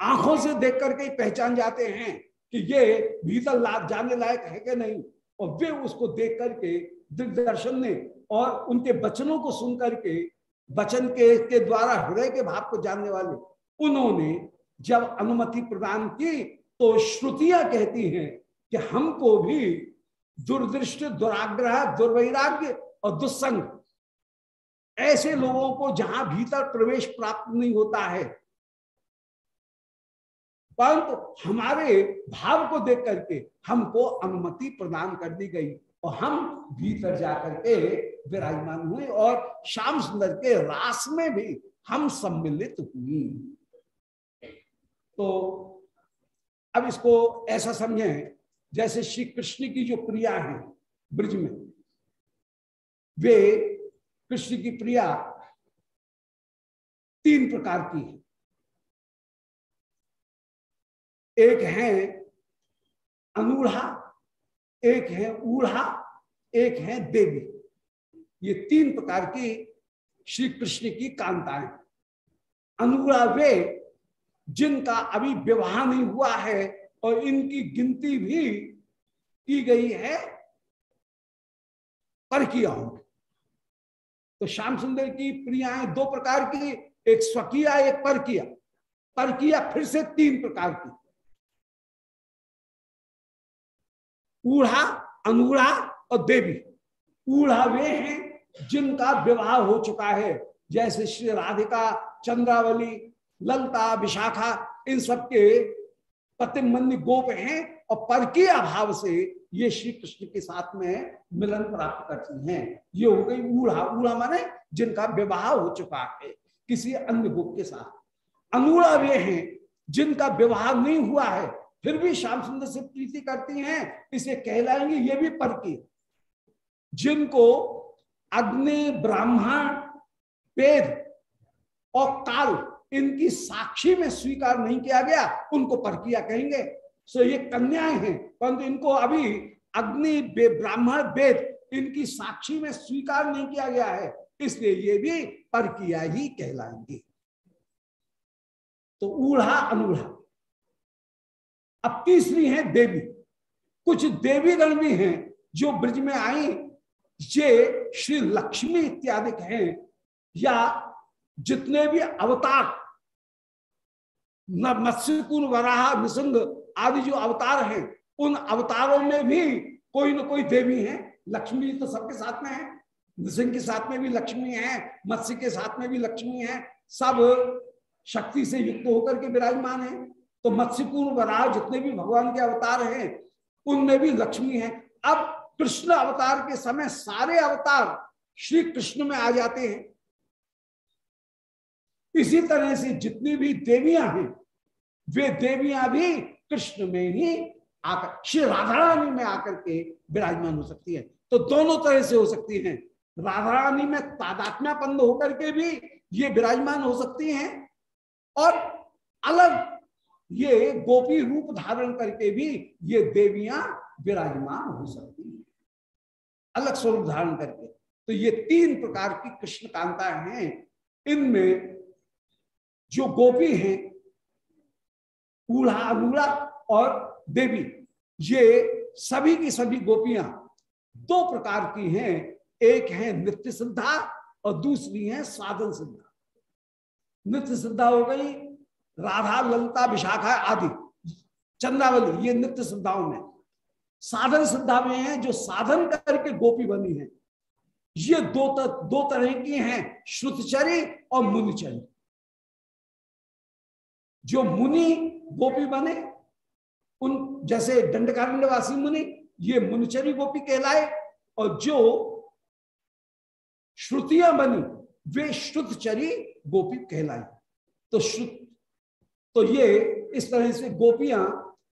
आँखों से देख करके पहचान जाते हैं कि ये भीतर ला, जाने लायक है कि नहीं। और वे उसको देख करके दिग्दर्शन ने और उनके वचनों को सुन करके वचन के के द्वारा हृदय के भाव को जानने वाले उन्होंने जब अनुमति प्रदान की तो श्रुतियाँ कहती हैं कि हमको भी दुर्दृष्ट दुराग्रह दुर्वैराग्य और दुस्संग ऐसे लोगों को जहाँ भीतर प्रवेश प्राप्त नहीं होता है, परंतु हमारे भाव को देख करके हमको अनुमति प्रदान कर दी गई और हम भीतर जाकर के विराजमान हुए और श्याम सुंदर के रास में भी हम सम्मिलित हुई। तो अब इसको ऐसा समझें, जैसे श्री कृष्ण की जो प्रिया है ब्रिज में, वे कृष्ण की प्रिया तीन प्रकार की है। एक है अनूढ़ा, एक है ऊढ़ा, एक है देवी। ये तीन प्रकार की श्री कृष्ण की कांताएँ। अनुग्रह वे जिनका अभी विवाह नहीं हुआ है और इनकी गिनती भी की गई है पर किया परकियाओं तो श्याम सुंदर की प्रियाएँ दो प्रकार की, एक स्वकीय, एक परकिया। परकिया फिर से तीन प्रकार की। ऊढ़ा अनुड़ा और देवी। ऊढ़ा वे हैं जिनका विवाह हो चुका है। जैसे श्री राधिका, चंद्रावली, ललता, विशाखा, इन सबके पति पतिमन्य गोप हैं। और पर के अभाव से ये श्री कृष्ण के साथ में मिलन प्राप्त करती हैं। ये हो गई ऊढ़ा ऊढ़ा माने जिनका विवाह हो चुका है किसी अन्य गोप के साथ। अनुड़ा वे हैं, जिनका विवाह नहीं हुआ है, फिर भी श्याम सुंदर से प्रीति करती हैं, इसे कहलाएँगे, ये भी पर की जिनको अग्नि, ब्राह्मण, वेद और काल इनकी साक्षी में स्वीकार नहीं किया गया, उनको परकिया कहेंगे। सो ये कन्याएँ हैं, परंतु इनको अभी अग्नि ब्राह्मण, वेद इनकी साक्षी में स्वीकार नहीं किया गया है। इसलिए ये भी परकिया ही कहलाएँगे। तो ऊढ़ा, अनुढ़ा। अब तीसरी है देवी। कुछ देवी गण भी हैं जो ब्रज में आई, ये श्री लक्ष्मी इत्यादि हैं, या जितने भी अवतार, न मत्स्यकुल वराह निसंग आदि जो अवतार हैं, उन अवतारों में भी कोई ना कोई देवी है। लक्ष्मी तो सबके साथ में है, नृसिंह के साथ में भी लक्ष्मी है, मत्स्य के साथ में भी लक्ष्मी है। सब शक्ति से युक्त होकर के विराजमान है। तो मत्स्यपूर्ण वराह जितने भी भगवान के अवतार हैं, उनमें भी लक्ष्मी है। अब कृष्ण अवतार के समय सारे अवतार श्री कृष्ण में आ जाते हैं। इसी तरह से जितनी भी देवियाँ हैं, वे देवियाँ भी कृष्ण में ही आकर, श्री राधा रानी में आकर के विराजमान हो सकती है। तो दोनों तरह से हो सकती हैं। राधा रानी में तादात्म्यापन्न होकर के भी ये विराजमान हो सकती हैं और अलग ये गोपी रूप धारण करके भी ये देवियाँ विराजमान हो सकती हैं। अलग स्वरूप धारण करके। तो ये तीन प्रकार की कृष्ण कांता हैं। इनमें जो गोपी हैं अनूढ़ा और देवी। ये सभी की सभी गोपियाँ दो प्रकार की हैं। एक है नित्य सिद्धा और दूसरी है साधन सिद्धा नित्य सिद्धा हो गई राधा ललता विशाखा आदि। चंद्रावली ये नित्य सिद्धाओं में। साधन सिद्धा में है जो साधन करके गोपी बनी है। ये दो तर, दो तरह की हैं श्रुतचरी और मुनिचरी जो मुनि गोपी बने, उन जैसे दंडकारण्यवासी मुनि, ये मुनिचरी गोपी कहलाए, और जो श्रुतियाँ बनी, वे श्रुतचरी गोपी कहलाई तो श्रुत तो ये इस तरह से गोपियाँ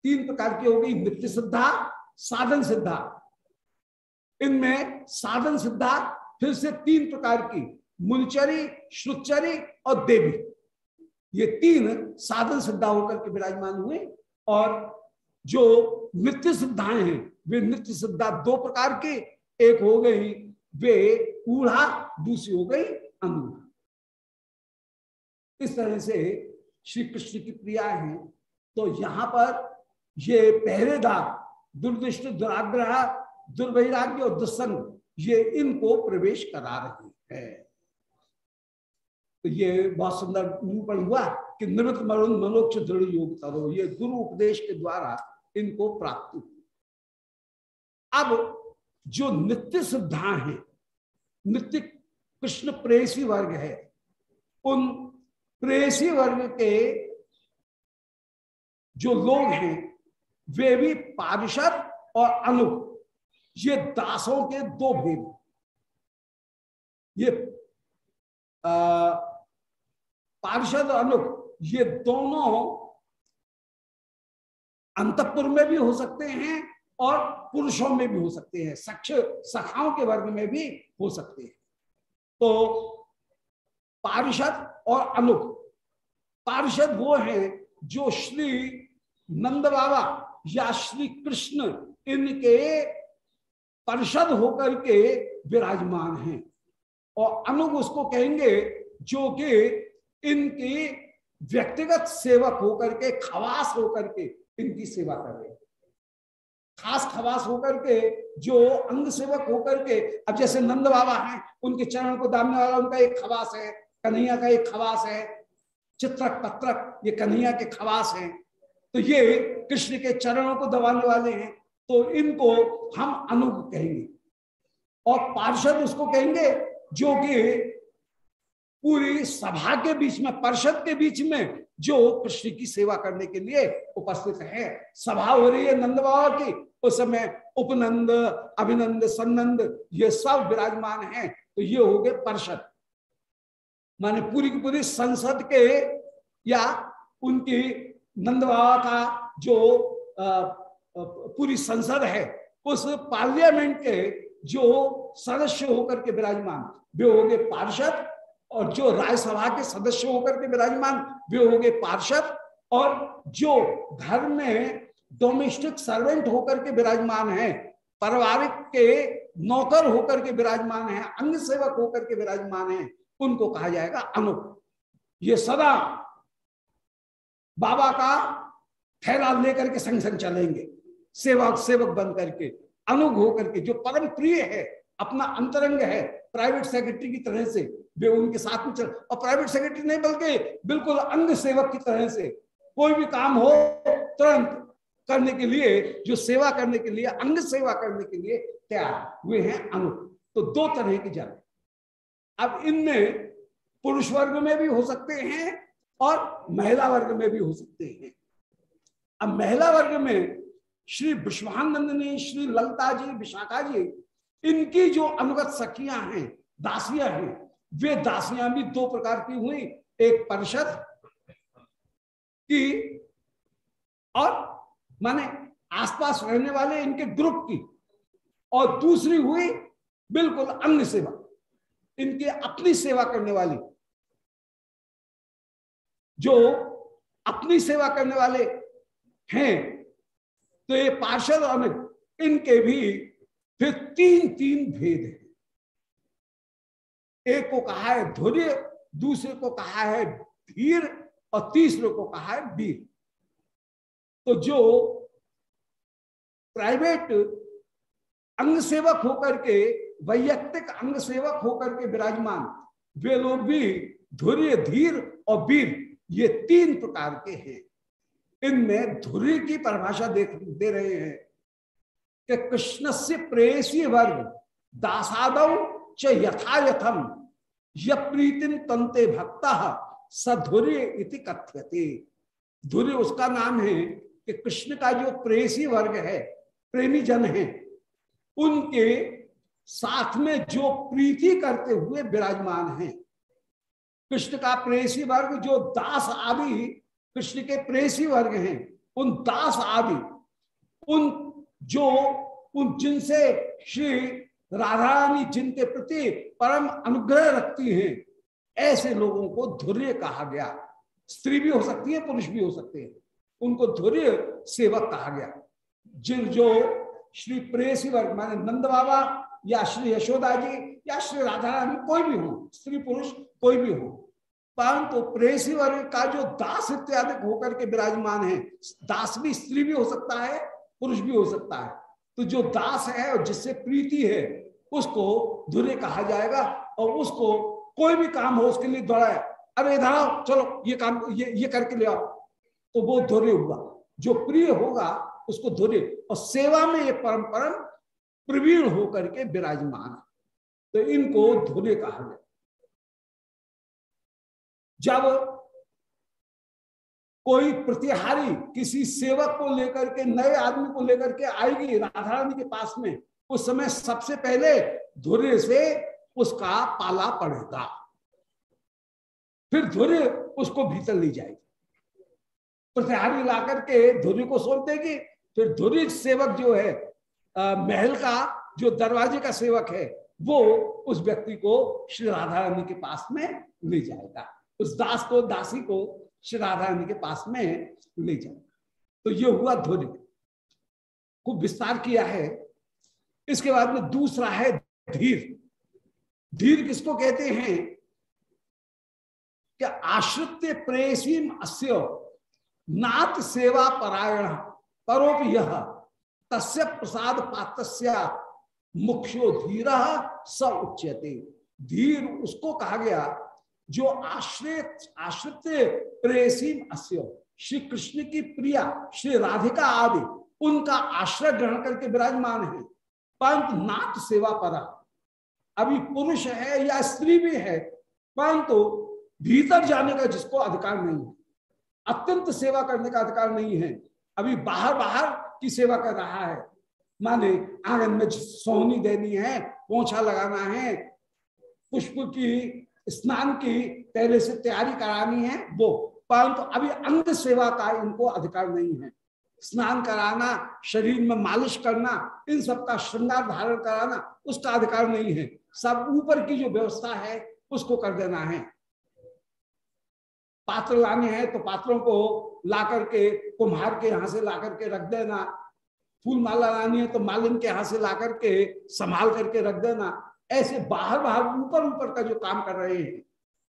तीन प्रकार की हो गई, नित्य सिद्धा, साधन सिद्धा। इनमें साधन सिद्धा, फिर से तीन प्रकार की, मुनचरी, श्रुतचरी और देवी। ये तीन साधन सिद्धा होकर के विराजमान हुए और जो नित्य सिद्धाएँ हैं, वे नित्य सिद्धा दो प्रकार के, एक हो गई, वे ऊढ़ा दूसरी हो गई अंगूढ़ा इस तरह से श्री कृष्ण की प्रिया है। तो यहाँ पर ये पहरेदार, दुर्दिष्ट, दुराग्रह, दुर्वैराग्य और दुस्संग, ये इनको प्रवेश करा रही है। ये बहुत सुंदर निरूपण हुआ कि निमित मरुण मनोक्ष दृढ़ योग तरो ये गुरु उपदेश के द्वारा इनको प्राप्त हुई अब जो नित्य सिद्धा है, नित्य कृष्ण प्रेसी वर्ग है, उन प्रेसी वर्ग के जो लोग हैं, वे भी पारिषद और अनुप। ये दासों के दो भेद। ये पार्षद अनुप ये दोनों अंतपुर में भी हो सकते हैं और पुरुषों में भी हो सकते हैं। सक्ष सखाओं के वर्ग में भी हो सकते हैं। तो पार्षद और अनुप, पार्षद वो हैं जो श्री नंद बाबा या श्री कृष्ण इनके परिषद होकर के विराजमान हैं। और अनुग उसको कहेंगे जो कि इनकी व्यक्तिगत सेवक होकर के, खवास होकर के इनकी सेवा कर रहे खास खवास होकर के जो अंग सेवक होकर के, अब जैसे नंद बाबा हैं, उनके चरण को दामने वाला उनका एक खवास है, कन्हैया का एक खवास है, चित्रक, पत्रक, ये कन्हैया के खवास हैं। तो ये कृष्ण के चरणों को दबाने वाले हैं तो इनको हम अनुग कहेंगे। और पार्षद उसको कहेंगे जो कि पूरी सभा के बीच में, परिषद के बीच में जो कृष्ण की सेवा करने के लिए उपस्थित है। सभा हो रही है नंद बाबा की। उस समय उपनंद, अभिनंद, सन्नंद, ये सब विराजमान हैं। तो ये हो गए परिषद। माने पूरी की पूरी संसद के या उनकी नंद बाबा का जो पूरी संसद है, उस पार्लियामेंट के जो सदस्य होकर के विराजमान, वे हो गए पार्षद, और जो राज्यसभा के सदस्य होकर के विराजमान, वे हो गए पार्षद, और जो घर में डोमेस्टिक सर्वेंट होकर के विराजमान है, पारिवारिक के नौकर होकर के विराजमान है अंग सेवक होकर के विराजमान है, उनको कहा जाएगा अनुप। ये सदा बाबा का ठहरा लेकर के संग संग चलेंगे सेवक सेवक बन करके अनुग होकर के, जो परम प्रिय है, अपना अंतरंग है प्राइवेट सेक्रेटरी की तरह से, वे उनके साथ में चल, और प्राइवेट सेक्रेटरी नहीं, बल्कि बिल्कुल अंग सेवक की तरह से, कोई भी काम हो, तुरंत करने के लिए, जो सेवा करने के लिए, अंग सेवा करने के लिए तैयार हुए हैं अनुग। तो दो तरह की जन। अब इनमें पुरुष वर्ग में भी हो सकते हैं और महिला वर्ग में भी हो सकते हैं। अब महिला वर्ग में श्री विश्वानंद श्री ललता जी, विशाखा जी, इनकी जो अनुगत सखियाँ हैं, दासियाँ हैं, वे दासियाँ भी दो प्रकार की हुई। एक परिषद की और माने आसपास रहने वाले इनके ग्रुप की, और दूसरी हुई बिल्कुल अन्य सेवा, इनकी अपनी सेवा करने वाली। जो अपनी सेवा करने वाले हैं तो ये पार्षद और इनके भी फिर तीन तीन भेद है। एक को कहा है धुर्य दूसरे को कहा है धीर और तीसरे को कहा है वीर। तो जो प्राइवेट अंग सेवक होकर के, वैयक्तिक अंग सेवक होकर के विराजमान, वे लोग भी धुर्य धीर और वीर, ये तीन प्रकार के हैं। इनमें धुरी की परिभाषा देख, दे रहे हैं कि कृष्ण से प्रेसी वर्ग, दासादौ च यथा यथम यप्रीतिम तंते भक्त इति कथ्यते। धुर्य उसका नाम है कि कृष्ण का जो प्रेसी वर्ग है प्रेमी जन है, उनके साथ में जो प्रीति करते हुए विराजमान हैं। कृष्ण का प्रेसी वर्ग जो दास आदि कृष्ण के प्रेसी वर्ग हैं, उन दास आदि, उन जो, उन जिनसे श्री राधा रानी जिनके प्रति परम अनुग्रह रखती हैं, ऐसे लोगों को धुर्य कहा गया। स्त्री भी हो सकती है, पुरुष भी हो सकते हैं। उनको धुर्य सेवक कहा गया। जिन जो श्री प्रेसी वर्ग, माने नंद बाबा या श्री यशोदा जी या श्री राधा रानी कोई भी हो, स्त्री पुरुष कोई भी हो परंतु प्रेसी वर्ग का जो दास इत्यादि होकर के विराजमान है, दास भी स्त्री भी हो सकता है, पुरुष भी हो सकता है। तो जो दास है और जिससे प्रीति है, उसको धुरे कहा जाएगा और उसको कोई भी काम हो उसके लिए दौड़ाए अरे इधर चलो, ये काम, ये ये करके ले आओ। तो वो धुरे हुआ। जो प्रिय होगा, उसको धुरे। और सेवा में ये परम परम प्रवीण होकर के विराजमान तो इनको धुरे कहा गया। जब कोई प्रतिहारी किसी सेवक को लेकर के नए आदमी को लेकर के आएगी राधा रानी के पास में उस समय सबसे पहले धुरे से उसका पाला पड़ेगा। फिर धुरे उसको भीतर ले जाएगी। प्रतिहारी ला करके धुरी को सौंप देगी। फिर धुरी सेवक जो है आ, महल का जो दरवाजे का सेवक है वो उस व्यक्ति को श्री राधा रानी के पास में ले जाएगा। उस दास को, दासी को श्री राधा रानी के पास में ले जाएगा तो ये हुआ ध्वनि। खूब विस्तार किया है। इसके बाद में दूसरा है धीर। धीर किसको कहते हैं? कि आश्रित प्रेसीम अस्य नात सेवा परायण परोप यह तस्य प्रसाद पात्र मुख्यो धीर स उच्यते। धीर उसको कहा गया जो आश्रित आश्रित प्रेसीम श्री कृष्ण की प्रिया, श्री राधिका आदि, उनका आश्रय ग्रहण करके विराजमान है। परंतु नाथ सेवा परा, अभी पुरुष है या स्त्री भी है, परंतु भीतर जाने का जिसको अधिकार नहीं है, अत्यंत सेवा करने का अधिकार नहीं है, अभी बाहर बाहर की सेवा कर रहा है। माने आँगन में सोहनी देनी है, पोछा लगाना है, पुष्प की स्नान की पहले से तैयारी करानी है, वो, परंतु अभी अंग सेवा का इनको अधिकार नहीं है। स्नान कराना, शरीर में मालिश करना, इन सब का श्रृंगार धारण कराना, उसका अधिकार नहीं है। सब ऊपर की जो व्यवस्था है, उसको कर देना है। पात्र लाने हैं तो पात्रों को ला करके कुम्हार के यहाँ से ला करके रख देना। फूल माला लानी है तो मालिन के यहाँ से ला करके संभाल करके रख देना। ऐसे बाहर बाहर ऊपर ऊपर का जो काम कर रहे हैं,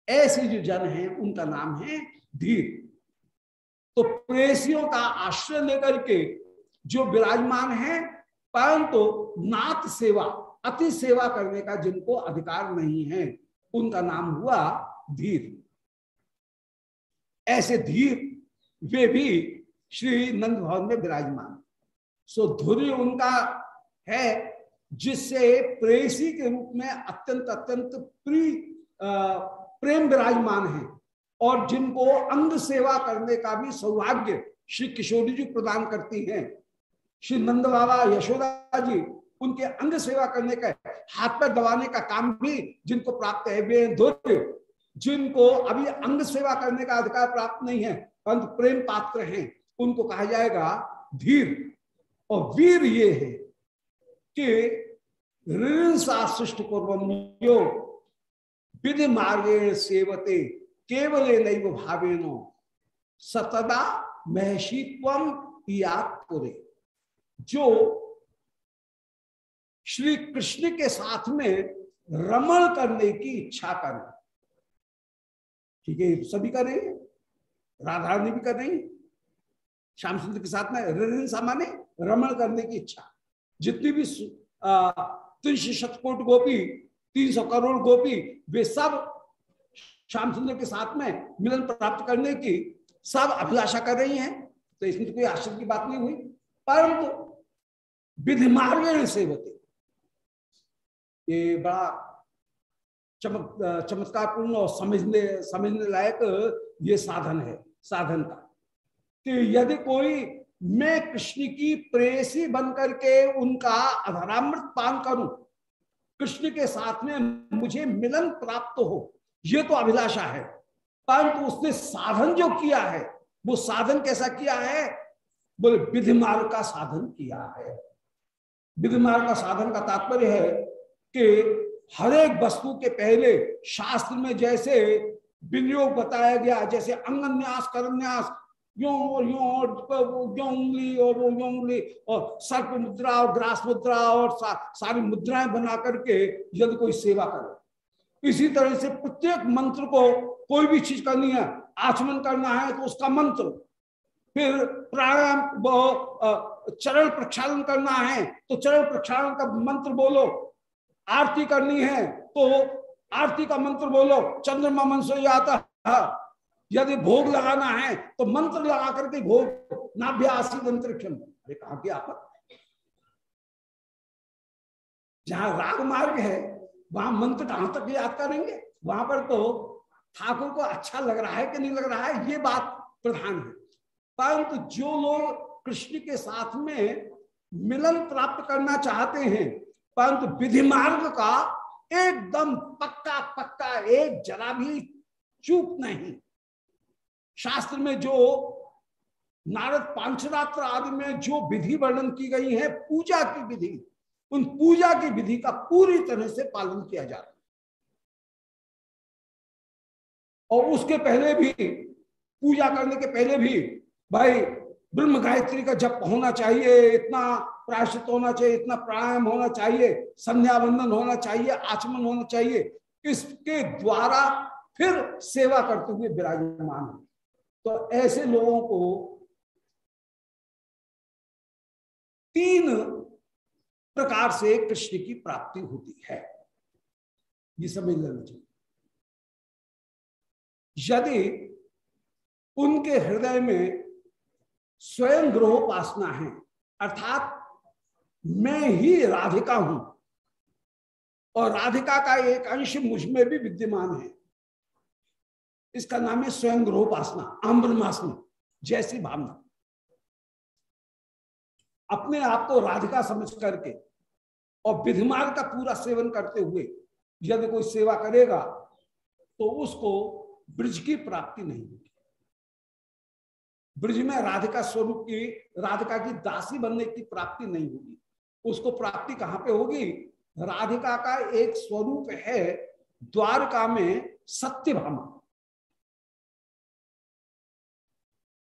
ऐसे जो जन हैं, उनका नाम है धीर। तो प्रेसियों का आश्रय लेकर के जो विराजमान है, परंतु तो नाथ सेवा, अति सेवा करने का जिनको अधिकार नहीं है, उनका नाम हुआ धीर। ऐसे धीर, वे भी श्री नंद भवन में विराजमान। सो धुर्य उनका है जिससे प्रेसी के रूप में अत्यंत अत्यंत प्री प्रेम विराजमान है और जिनको अंग सेवा करने का भी सौभाग्य श्री किशोरी जी प्रदान करती हैं। श्री नंद बाबा यशोदा जी, उनके अंग सेवा करने का, हाथ पर दबाने का काम भी जिनको प्राप्त है, वे धुर्य जिनको अभी अंग सेवा करने का अधिकार प्राप्त नहीं है, परंतु प्रेम पात्र हैं, उनको कहा जाएगा धीर। और वीर ये है कि सृष्ट पूर्वो विधि मार्गेण सेवते, केवल नैव भावेनो। सतदा महषित्वम पुरे। जो श्री कृष्ण के साथ में रमण करने की इच्छा करें। ठीक है, सभी कर रहे राधा रानी भी कर रही श्याम सुंदर के साथ में सामान्य रमण करने की इच्छा। जितनी भी तीन शतकोट गोपी, तीन सौ करोड़ गोपी, वे सब श्याम सुंदर के साथ में मिलन प्राप्त करने की सब अभिलाषा कर रही हैं तो इसमें तो कोई आश्चर्य की बात नहीं हुई। परंतु विधि मार्ग सेवते ये बड़ा चमक चमत्कारपूर्ण और समझने समझने लायक ये साधन है, साधन का। कि यदि कोई मैं कृष्ण की प्रेसी बन करके उनका अधरामृत पान करूँ? कृष्ण के साथ में मुझे मिलन प्राप्त हो। ये तो अभिलाषा है। परंतु उसने साधन जो किया है, वो साधन कैसा किया है? बोले, विधि मार्ग का साधन किया है। विधि मार्ग का साधन का तात्पर्य है कि हर एक वस्तु के पहले शास्त्र में जैसे विनियोग बताया गया, जैसे अंगन्यास, करन्यास यो और यो और उंगली और वो उंगली और सर्प मुद्रा और ग्रास मुद्रा और सा, सारी मुद्राएँ बना करके यदि कोई सेवा करे। इसी तरह से प्रत्येक मंत्र को कोई भी चीज़ करनी है आचमन करना है तो उसका मंत्र। फिर प्राणायाम चरण प्रक्षालन करना है तो चरण प्रक्षालन का मंत्र बोलो। आरती करनी है तो आरती का मंत्र बोलो। चंद्रमा मन से आता यदि भोग लगाना है तो मंत्र लगा करके भोग, नाभ्यासी अंतरिक्षम अरे, कहा कि आप जहाँ राग मार्ग है, वहाँ मंत्र कहाँ तक याद करेंगे। वहाँ पर तो ठाकुर को अच्छा लग रहा है कि नहीं लग रहा है, ये बात प्रधान है। परंतु जो लोग कृष्ण के साथ में मिलन प्राप्त करना चाहते हैं, परंतु विधि मार्ग का एकदम पक्का पक्का एक जरा भी चूक नहीं। शास्त्र में जो नारद पांचरात्र आदि में जो विधि वर्णन की गई है, पूजा की विधि, उन पूजा की विधि का पूरी तरह से पालन किया जा रहा है। और उसके पहले भी, पूजा करने के पहले भी, भाई, ब्रह्म गायत्री का जप होना चाहिए, इतना प्रायश्चित होना चाहिए, इतना प्राणायाम होना चाहिए, संध्या बंधन होना चाहिए, आचमन होना चाहिए, इसके द्वारा फिर सेवा करते हुए विराजमान तो ऐसे लोगों को तीन प्रकार से कृष्ण की प्राप्ति होती है। ये समझ लेना चाहिए। यदि उनके हृदय में स्वयं ग्रहोपासना है, अर्थात मैं ही राधिका हूँ, और राधिका का एक अंश मुझमें भी विद्यमान है इसका नाम है स्वयं ग्रहोपासना आम्रमासना, जैसी भावना। अपने आप को राधिका समझ करके और विधिमार्ग का पूरा सेवन करते हुए यदि कोई सेवा करेगा तो उसको ब्रज की प्राप्ति नहीं होगी। ब्रज में राधिका स्वरूप की, राधिका की दासी बनने की प्राप्ति नहीं होगी। उसको प्राप्ति कहाँ पे होगी? राधिका का एक स्वरूप है, द्वारका में सत्यभामा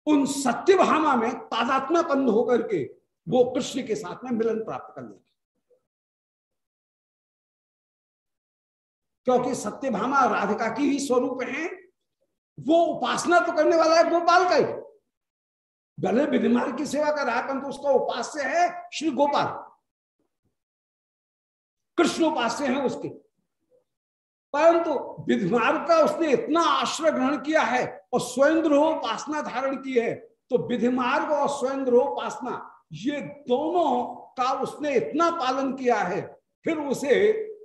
उन सत्यभामा में तादात्म्य बंद होकर के वो कृष्ण के साथ में मिलन प्राप्त कर लेगी। क्योंकि सत्यभामा राधिका की ही स्वरूप है, वो उपासना तो करने वाला है गोपाल का ही। भले विधिमार की सेवा कर रहा है, परंतु उसका उपास्य है श्री गोपाल। कृष्ण उपास्य है उसके। परंतु विधिमार का उसने इतना आश्रय ग्रहण किया है और स्वयं उपासना धारण की है तो विधि मार्ग और स्वयं उपासना, ये दोनों का उसने इतना पालन किया है, फिर उसे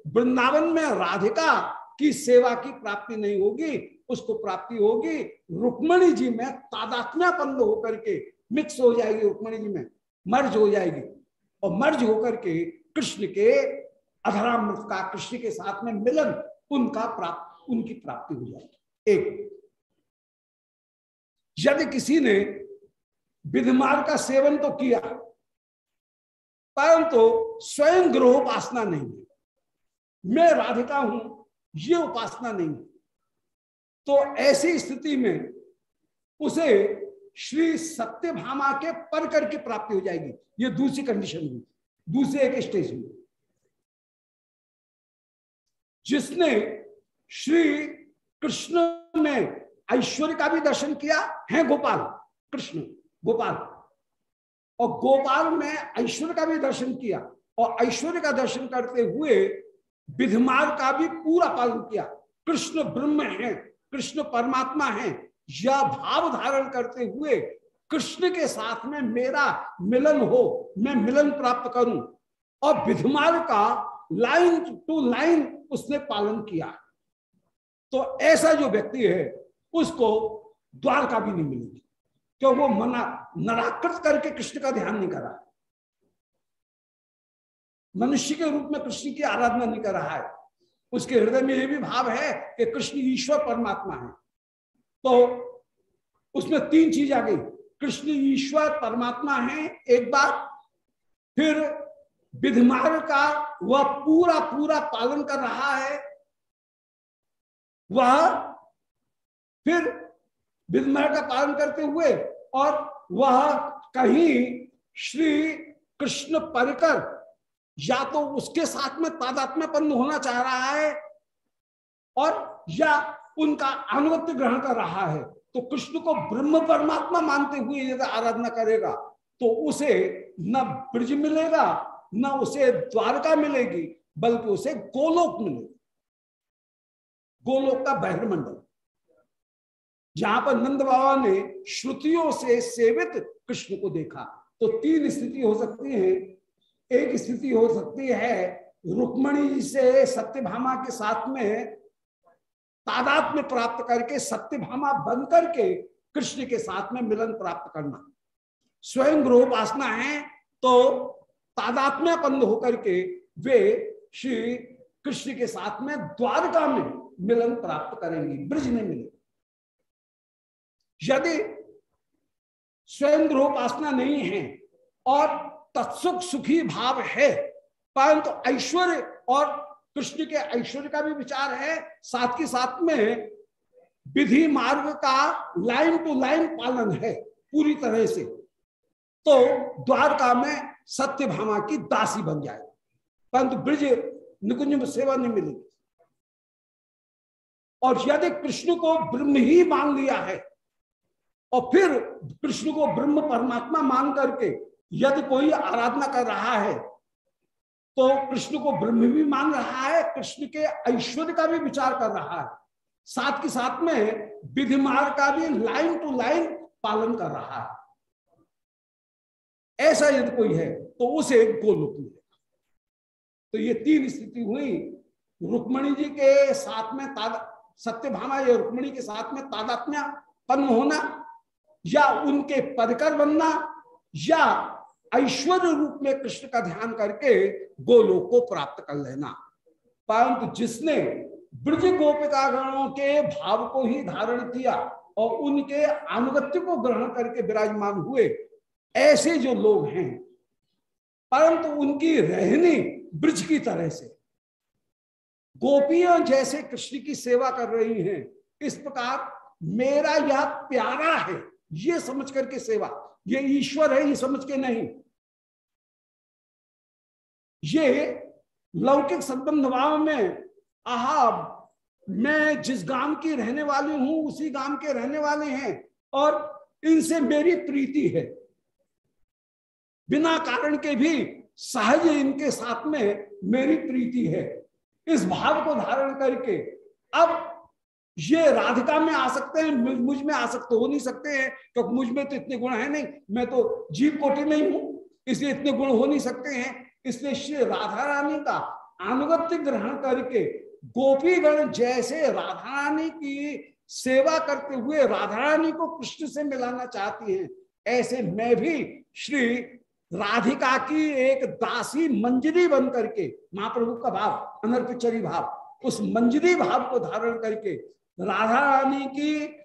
वृंदावन में राधिका की सेवा की प्राप्ति नहीं होगी, उसको प्राप्ति होगी रुक्मणी जी में तादात्म्यपन्न होकर के, मिक्स हो जाएगी रुक्मणी जी में, मर्ज हो जाएगी। और मर्ज होकर के कृष्ण के अधरामृत का, कृष्ण के साथ में मिलन, उनका प्राप्त, उनकी प्राप्ति हो जाएगी। एक यदि किसी ने विधमार का सेवन तो किया, परंतु तो स्वयं ग्रह उपासना नहीं है। मैं राधिका हूँ, ये उपासना नहीं तो ऐसी स्थिति में उसे श्री सत्य भामा के पर करके प्राप्ति हो जाएगी। ये दूसरी कंडीशन हुई, दूसरे एक स्टेज में। जिसने श्री कृष्ण में ऐश्वर्य का भी दर्शन किया है गोपाल, कृष्ण, गोपाल। और गोपाल में ऐश्वर्य का भी दर्शन किया और ऐश्वर्य का दर्शन करते हुए विधिमार का भी पूरा पालन किया। कृष्ण ब्रह्म है, कृष्ण परमात्मा है, यह भाव धारण करते हुए कृष्ण के साथ में मेरा मिलन हो, मैं मिलन प्राप्त करूँ। और विधमार का लाइन टू लाइन उसने पालन किया। तो ऐसा जो व्यक्ति है उसको द्वारका भी नहीं मिलेगी। क्यों? वो मना, नराकृत करके कृष्ण का ध्यान नहीं कर रहा मनुष्य के रूप में कृष्ण की आराधना नहीं कर रहा है। उसके हृदय में यह भी भाव है कि कृष्ण ईश्वर परमात्मा है। तो उसमें तीन चीज़ आ गई। कृष्ण ईश्वर परमात्मा है एक बात फिर विधिमार्ग का वह पूरा पूरा पालन कर रहा है। वह फिर विधिमार्ग का पालन करते हुए और वह कहीं श्री कृष्ण परिकर, या तो उसके साथ में तादात्म्यपन्न होना चाह रहा है और या उनका अनुगत्य ग्रहण कर रहा है तो कृष्ण को ब्रह्म परमात्मा मानते हुए यदि आराधना करेगा तो उसे न ब्रज मिलेगा, न उसे द्वारका मिलेगी, बल्कि उसे गोलोक मिलेगा। गोलोक का बहिर्मंडल। जहाँ पर नंद बाबा ने श्रुतियों से सेवित कृष्ण को देखा। तो तीन स्थिति हो सकती है। एक स्थिति हो सकती है, रुक्मणी से सत्यभामा के साथ में तादात्म्य प्राप्त करके सत्यभामा बन करके कृष्ण के साथ में मिलन प्राप्त करना। स्वयं गृहोपासना है तो तादात्म्य बंद होकर के वे श्री कृष्ण के साथ में द्वारका में मिलन प्राप्त करेंगे, ब्रज में मिले यदि स्वयं गृहोपासना नहीं है और तत्सुख सुखी भाव है, परंतु ऐश्वर्य और कृष्ण के ऐश्वर्य का भी विचार है, साथ के साथ में विधि मार्ग का लाइन टू लाइन पालन है पूरी तरह से तो द्वारका में सत्य भामा की दासी बन जाए। परंतु ब्रज निकुंज में सेवा नहीं मिलेगी। और यदि कृष्ण को ब्रह्म ही मान लिया है और फिर कृष्ण को ब्रह्म परमात्मा मान करके यदि कोई आराधना कर रहा है तो कृष्ण को ब्रह्म भी मान रहा है, कृष्ण के ऐश्वर्य का भी विचार कर रहा है। साथ के साथ में विधि मार्ग का भी लाइन टू लाइन पालन कर रहा है। ऐसा यदि कोई है तो उसे गोलोक मिलेगा। तो ये तीन स्थिति हुई। रुक्मणी जी के साथ में सत्य भामा या रुक्मणी के साथ में तादात्म्य पन्न होना या उनके परिकर बनना, या ऐश्वर्य रूप में कृष्ण का ध्यान करके गोलोक को प्राप्त कर लेना। परंतु जिसने ब्रज गोपिका गणों के भाव को ही धारण किया और उनके अनुगत्य को ग्रहण करके विराजमान हुए, ऐसे जो लोग हैं, परंतु उनकी रहनी ब्रज की तरह से। गोपियाँ जैसे कृष्ण की सेवा कर रही हैं, इस प्रकार मेरा यह प्यारा है। ये समझ करके सेवा। ये ईश्वर है, ये समझ के नहीं। ये लौकिक संबंध भाव में, आहा, मैं जिस गाँव की रहने वाली हूँ, उसी गाँव के रहने वाले हैं और इनसे मेरी प्रीति है। बिना कारण के भी सहज इनके साथ में मेरी प्रीति है। इस भाव को धारण करके अब ये राधिका में आ सकते हैं मुझमें आ सकते, हो नहीं सकते हैं क्योंकि मुझमें तो इतने गुण है नहीं। मैं तो जीव कोटि नहीं हूँ, इसलिए इतने गुण हो नहीं सकते हैं। इसलिए श्री राधा रानी का अनुगत्य ग्रहण करके गोपीगण जैसे राधा रानी की सेवा करते हुए राधा रानी को कृष्ण से मिलाना चाहती हैं, ऐसे मैं भी श्री राधिका की एक दासी मंजरी बन करके, महाप्रभु का भाव, अनर्पिचरी भाव, उस मंजरी भाव को धारण करके राधा रानी की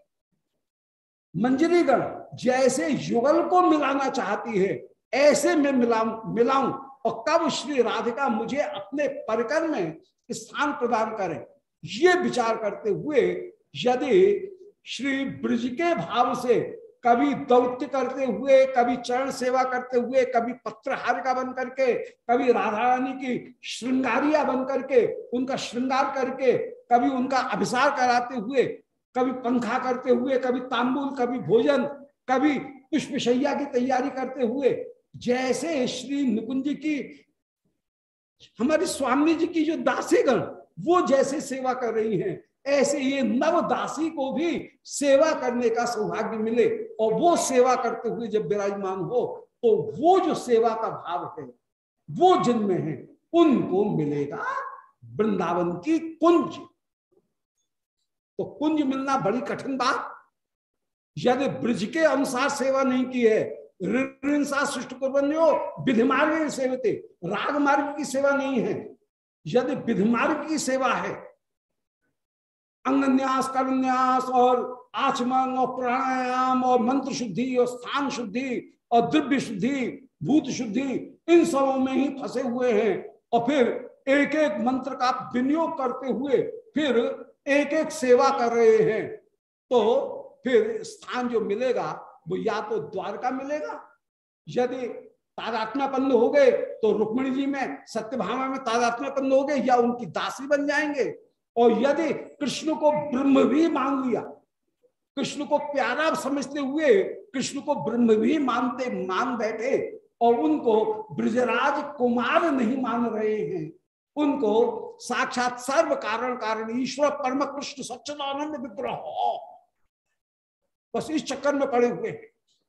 मंजरीगण जैसे युगल को मिलाना चाहती है, ऐसे में मिलाऊं मिलाऊं। और कब श्री राधिका मुझे अपने परिकर में स्थान प्रदान करें? ये विचार करते हुए यदि श्री ब्रज के भाव से कभी दौत्य करते हुए, कभी चरण सेवा करते हुए, कभी पत्रहारिका बन करके, कभी राधा रानी की श्रृंगारिया बन करके, उनका श्रृंगार करके कभी उनका अभिसार कराते हुए, कभी पंखा करते हुए, कभी तांबुल, कभी भोजन, कभी पुष्पशैया की तैयारी करते हुए, जैसे श्री निकुंज की, हमारी स्वामी जी की जो दासीगण, वो जैसे सेवा कर रही हैं, ऐसे ये नव दासी को भी सेवा करने का सौभाग्य मिले, और वो सेवा करते हुए जब विराजमान हो तो वो जो सेवा का भाव है, वो जिनमें है, उनको मिलेगा वृंदावन की कुंज। तो कुंज मिलना बड़ी कठिन बात। यदि ब्रज के अनुसार सेवा नहीं की है सेवते राग मार्ग की सेवा नहीं है। यदि विधि मार्ग की सेवा है, अंगन्यास करन्यास और आचमन और प्राणायाम और मंत्र शुद्धि और स्थान शुद्धि और द्रव्य शुद्धि, भूत शुद्धि, इन सबों में ही फंसे हुए हैं। और फिर एक एक मंत्र का विनियोग करते हुए फिर एक एक सेवा कर रहे हैं तो फिर स्थान जो मिलेगा, वो या तो द्वारका मिलेगा। यदि तादात्म्यपन्न हो गए तो रुक्मणी जी में, सत्यभामा में तादात्म्यपन्न हो गए, या उनकी दासी बन जाएँगे। और यदि कृष्ण को ब्रह्म भी मान लिया, कृष्ण को प्यारा समझते हुए कृष्ण को ब्रह्म भी मानते, मान बैठे, और उनको ब्रजराज कुमार नहीं मान रहे हैं उनको साक्षात सर्व कारण कारण ईश्वर परम कृष्ण सच्चिदानंद विग्रह। बस इस चक्कर में पड़े हुए हैं।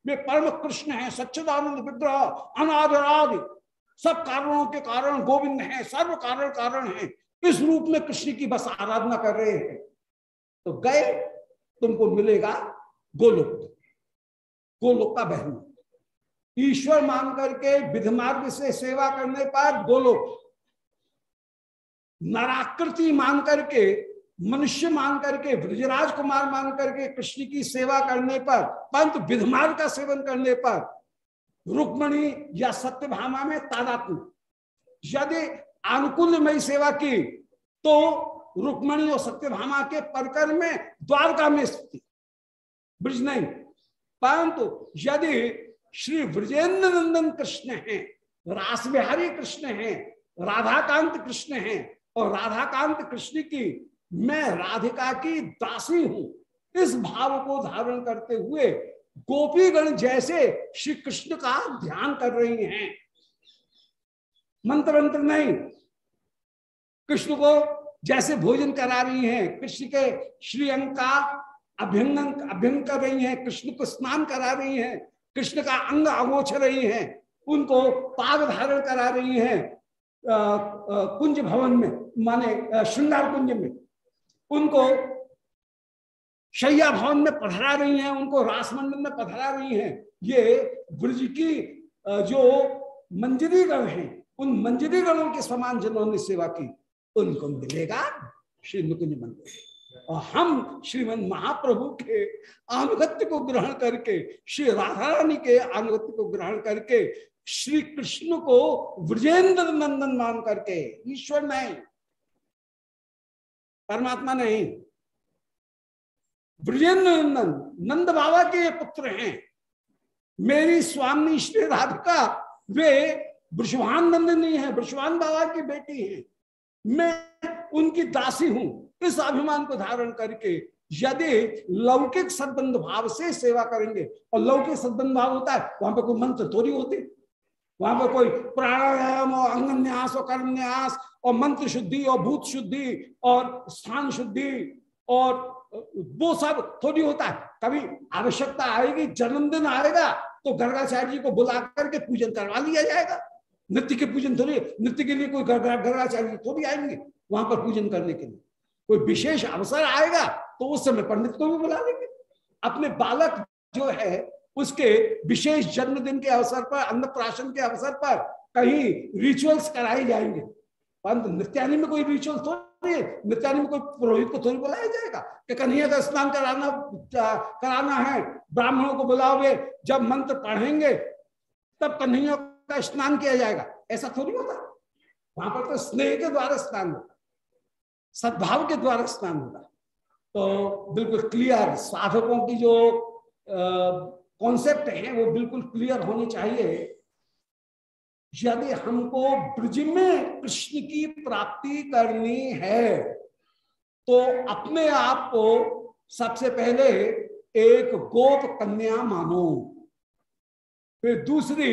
वे परम कृष्ण है, सच्चिदानंद विग्रह, अनादरादि। सब कारणों के कारण गोविंद है सर्व कारण कारण है। इस रूप में कृष्ण की बस आराधना कर रहे हैं। तो गए, तुमको मिलेगा गोलोक। गोलोक का बहन। ईश्वर मान करके विधमार्ग से सेवा करने पर गोलोक नराकृति मान करके, मनुष्य मान करके, ब्रजराज कुमार मान करके, कृष्ण की सेवा करने पर, पंत विधमार का सेवन करने पर, रुक्मणी या सत्यभामा में तादात्म। यदि अनुकूलमयी सेवा की तो रुक्मणी और सत्यभामा के परकर में द्वारका में स्थिति। ब्रज नहीं। परंतु यदि श्री ब्रजेंद्र नंदन कृष्ण हैं रास बिहारी कृष्ण हैं, राधाकांत कृष्ण हैं और राधाकांत कृष्ण की मैं राधिका की दासी हूँ। इस भाव को धारण करते हुए गोपीगण जैसे श्री कृष्ण का ध्यान कर रही हैं। मंत्र मंत्र नहीं, कृष्ण को जैसे भोजन करा रही हैं, कृष्ण के श्रीअंग का अभ्यंगन, अभ्यंग कर रही हैं, कृष्ण को स्नान करा रही हैं, कृष्ण का अंग अगोच रही हैं, उनको पाग धारण करा रही हैं कुंज भवन में। माने श्रृंगार कुंज में। उनको शैया भवन में पधरा रही हैं, उनको रासमंडल में पधरा रही हैं। ये ब्रज की जो मंजरी गण हैं, उन मंजरी गणों के समान जिन्होंने सेवा की, उनको मिलेगा श्री मुकुंज मंदिर। और हम श्रीमद महाप्रभु के अनुगत्य को ग्रहण करके, श्री राधा रानी के अनुगत्य को ग्रहण करके, श्री कृष्ण को ब्रजेंद्र नंदन मान करके, ईश्वर नहीं परमात्मा नहीं। ब्रजेंद्र नंदन नंद बाबा के पुत्र हैं। मेरी स्वामी श्री राधिका, वे ब्रषवान नंदिनी है ब्रषवान बाबा की बेटी है। मैं उनकी दासी हूँ, इस अभिमान को धारण करके यदि लौकिक सदबंध भाव से सेवा करेंगे, और लौकिक सदबंध भाव होता है, वहाँ पर कोई मंत्र थोड़ी होते। वहाँ पर कोई प्राणायाम और अंगन्यास और कर्मन्यास और मंत्र शुद्धि और भूत शुद्धि और स्थान शुद्धि और वो सब थोड़ी होता है। कभी आवश्यकता आएगी, जन्मदिन आएगा तो गर्गाचार्य जी को बुला करके पूजन करवा लिया जाएगा। नृत्य के पूजन थोड़ी, नृत्य के लिए कोई गर्गाचार्य जी थोड़ी आएँगे वहाँ पर पूजन करने के लिए। कोई विशेष अवसर आएगा तो उस समय पंडित को भी बुला लेंगे। अपने बालक जो है उसके विशेष जन्मदिन के अवसर पर, अन्नप्राशन के अवसर पर कहीं रिचुअल्स कराए जाएँगे। परंतु नृत्यानी में कोई रिचुअल थोड़ी नृत्यानी में कोई पुरोहित को थोड़ी बुलाया जाएगा? कि कन्हैया का स्नान कराना कराना है, ब्राह्मणों को बुलाओगे, जब मंत्र पढ़ेंगे, तब कन्हैया का स्नान किया जाएगा। ऐसा थोड़ी होता? वहाँ पर तो स्नेह के द्वारा स्नान होगा सद्भाव के द्वारा स्नान होगा तो बिल्कुल क्लियर साधकों की जो कॉन्सेप्ट है, वो बिल्कुल क्लियर होनी चाहिए। यदि हमको ब्रज में कृष्ण की प्राप्ति करनी है तो अपने आप को सबसे पहले एक गोप कन्या मानो। फिर दूसरी,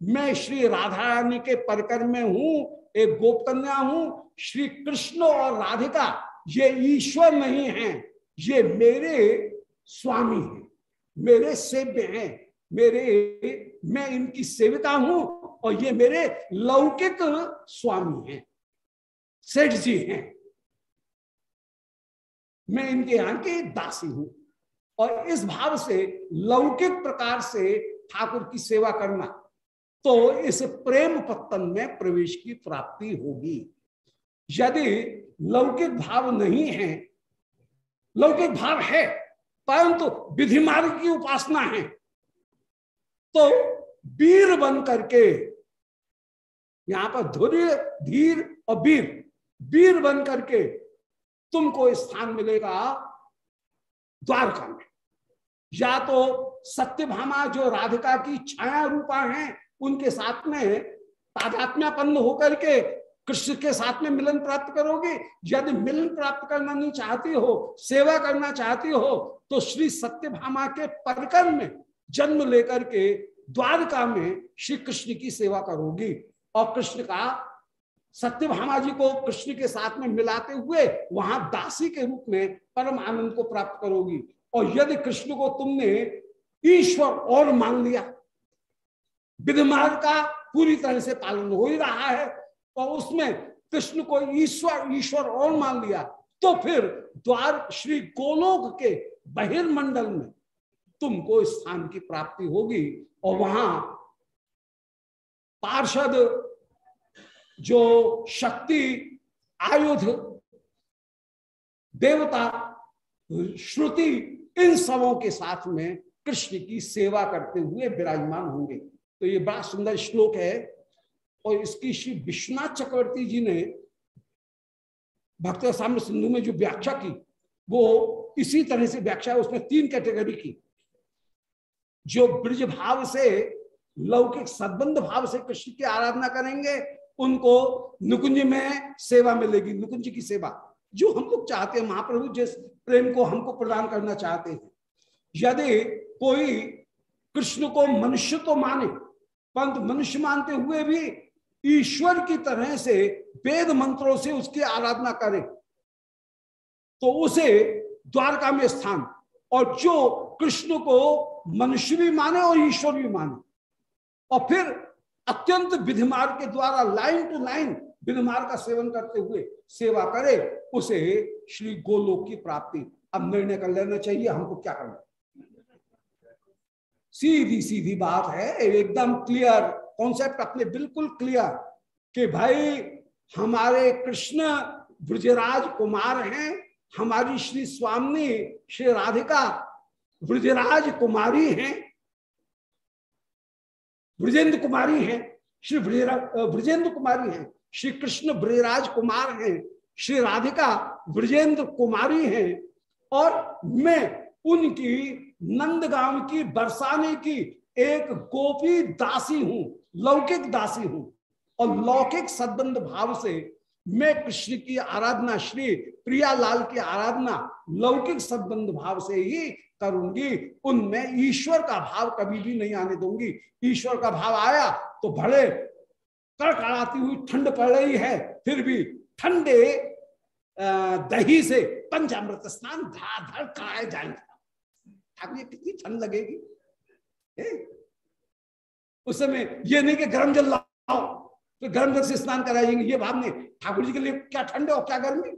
मैं श्री राधा रानी के परकर में हूँ, एक गोप कन्या हूँ, श्री कृष्ण और राधिका, ये ईश्वर नहीं है, ये मेरे स्वामी हैं। मेरे सेव्य हैं, मेरे, मैं इनकी सेविता हूँ और ये मेरे लौकिक स्वामी हैं सेठ जी हैं। मैं इनके यहाँ के दासी हूँ और इस भाव से, लौकिक प्रकार से ठाकुर की सेवा करना तो इस प्रेम पत्तन में प्रवेश की प्राप्ति होगी। यदि लौकिक भाव नहीं है, लौकिक भाव है परंतु विधि मार्ग की उपासना है। तो वीर बन करके, यहाँ पर धुर्य धीर और वीर वीर बन करके तुमको स्थान मिलेगा द्वारका में। या तो सत्यभामा जो राधिका की छाया रूपा हैं, उनके साथ में तादात्म्यापन्न होकर के कृष्ण के साथ में मिलन प्राप्त करोगे। यदि मिलन प्राप्त करना नहीं चाहती हो, सेवा करना चाहती हो तो श्री सत्यभामा के परकर में जन्म लेकर के द्वारका में श्री कृष्ण की सेवा करोगी। और कृष्ण का, सत्यभामा जी को कृष्ण के साथ में मिलाते हुए वहाँ दासी के रूप में परम आनंद को प्राप्त करोगी। और यदि कृष्ण को तुमने ईश्वर और मान लिया, विधिमार्ग का पूरी तरह से पालन हो ही रहा है और उसमें कृष्ण को ईश्वर ईश्वर और मान लिया। तो फिर द्वार श्री गोलोक के बहिर्मंडल में तुमको स्थान की प्राप्ति होगी और वहाँ पार्षद जो शक्ति, आयुध, देवता, श्रुति, इन सबों के साथ में कृष्ण की सेवा करते हुए विराजमान होंगे। तो ये बड़ा सुंदर श्लोक है। और इसकी श्री विश्वनाथ चक्रवर्ती जी ने भक्त सामने सिंधु में जो व्याख्या की, वो इसी तरह से व्याख्या उसमें तीन कैटेगरी की। जो ब्रज भाव से, लौकिक सद्बंध भाव से कृष्ण की आराधना करेंगे, उनको नुकुंज में सेवा मिलेगी, नुकुंज की सेवा। जो हम लोग चाहते हैं, महाप्रभु जिस प्रेम को हमको प्रदान करना चाहते हैं। यदि कोई कृष्ण को मनुष्य तो माने, परंतु मनुष्य मानते हुए भी ईश्वर की तरह से वेद मंत्रों से उसकी आराधना करे। तो उसे द्वारका में स्थान और जो कृष्ण को मनुष्य भी माने और ईश्वर भी माने। और फिर अत्यंत विधिमार के द्वारा लाइन टू लाइन विधिमार का सेवन करते हुए सेवा करे, उसे श्री गोलोक की प्राप्ति। अब निर्णय कर लेना चाहिए, हमको क्या करना सीधी सीधी बात है, एकदम क्लियर कॉन्सेप्ट अपने बिल्कुल क्लियर कि भाई हमारे कृष्ण ब्रजराज कुमार हैं, हमारी श्री स्वामी श्री राधिका ब्रजराज कुमारी हैं, ब्रजेंद्र कुमारी हैं, श्री ब्रजेंद्र कुमारी हैं, श्री कृष्ण ब्रजराज कुमार हैं, श्री राधिका ब्रजेंद्र कुमारी हैं और मैं उनकी नंदगांव की, बरसाने की एक गोपी दासी हूँ, लौकिक दासी हूँ। और लौकिक सद्बंध भाव से मैं कृष्ण की आराधना, श्री प्रियालाल की आराधना लौकिक सद्बंध भाव से ही करूँगी। उनमें ईश्वर का भाव कभी भी नहीं आने दूँगी। ईश्वर का भाव आया तो भले कड़कड़ाती हुई ठंड पड़ रही है, फिर भी ठंडे दही से पंचामृत स्नान धड़ कराए जाएँगे। ठाकुर ये कितनी ठंड लगेगी? ए? उस समय ये नहीं कि गर्म जल लाओ तो गर्म जल से स्नान कराएँगे ये भाव नहीं। ठाकुर जी के लिए क्या ठंड है और क्या गर्मी?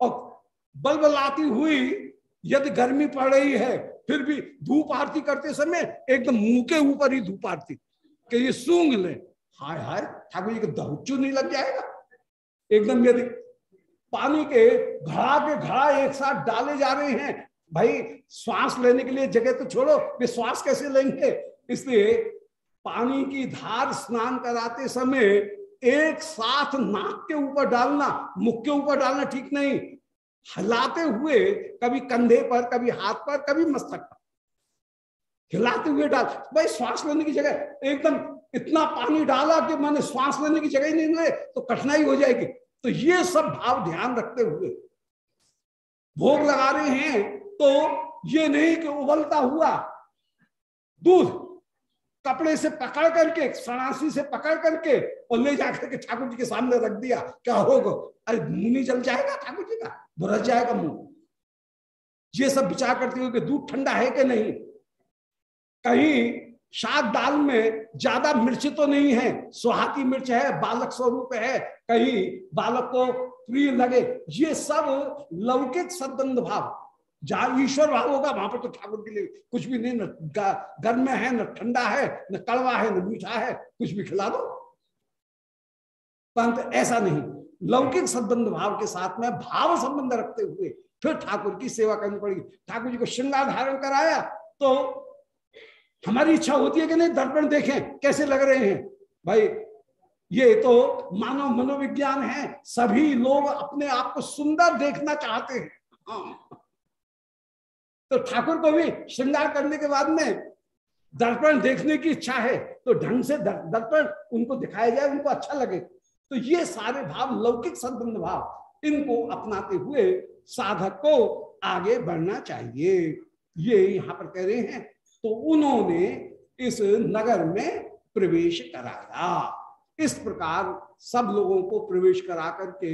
और बल्ब लाती हुई यदि गर्मी पड़ रही है, फिर भी धूप आरती करते समय एकदम मुँह के ऊपर ही धूप आरती, कि ये सूंघ ले। हाय हाय, ठाकुर जी को दहुचू नहीं लग जाएगा? एकदम यदि पानी के घड़ा के घड़ा एक साथ डाले जा रहे हैं भाई, श्वास लेने के लिए जगह तो छोड़ो, वे श्वास कैसे लेंगे? इसलिए पानी की धार स्नान कराते समय एक साथ नाक के ऊपर डालना, मुख के ऊपर डालना ठीक नहीं। हिलाते हुए कभी कंधे पर, कभी हाथ पर, कभी मस्तक पर। हिलाते हुए डाल, भाई, श्वास लेने की जगह, एकदम इतना पानी डाला कि मैंने श्वास लेने की जगह ही नहीं ले तो कठिनाई हो जाएगी। तो ये सब भाव ध्यान रखते हुए भोग लगा रहे हैं तो ये नहीं कि उबलता हुआ दूध कपड़े से पकड़ करके सणासी से पकड़ करके और ले जाकर के ठाकुर जी के सामने रख दिया, क्या होगा? अरे मुँह नहीं जल जाएगा ठाकुर जी का बुरस जाएगा मुँह। ये सब विचार करते हुए कि दूध ठंडा है कि नहीं? कहीं शाक दाल में ज़्यादा मिर्च तो नहीं है, सुहाती मिर्च है, बालक स्वरूप है, कहीं बालक को प्रिय लगे, ये सब लौकिक सद्बंध भाव। जहाँ ईश्वर भाव होगा, वहाँ पर तो ठाकुर के लिए कुछ भी नहीं, न गर्म है, न ठंडा है, न कड़वा है, न मीठा है, कुछ भी खिला दो। परंतु ऐसा नहीं, लौकिक संबंध भाव के साथ में भाव संबंध रखते हुए फिर ठाकुर की सेवा करनी पड़ेगी ठाकुर जी को श्रृंगार धारण कराया तो हमारी इच्छा होती है कि नहीं, दर्पण देखें, कैसे लग रहे हैं? भाई, ये तो मानव मनोविज्ञान है, सभी लोग अपने आप को सुंदर देखना चाहते हैं। हाँ। तो ठाकुर को भी श्रृंगार करने के बाद में दर्पण देखने की इच्छा है तो ढंग से दर्पण उनको दिखाया जाए, उनको अच्छा लगे। तो ये सारे भाव, लौकिक संबंध भाव, इनको अपनाते हुए साधक को आगे बढ़ना चाहिए। ये यहाँ पर कह रहे हैं तो उन्होंने इस नगर में प्रवेश कराया। इस प्रकार सब लोगों को प्रवेश करा करके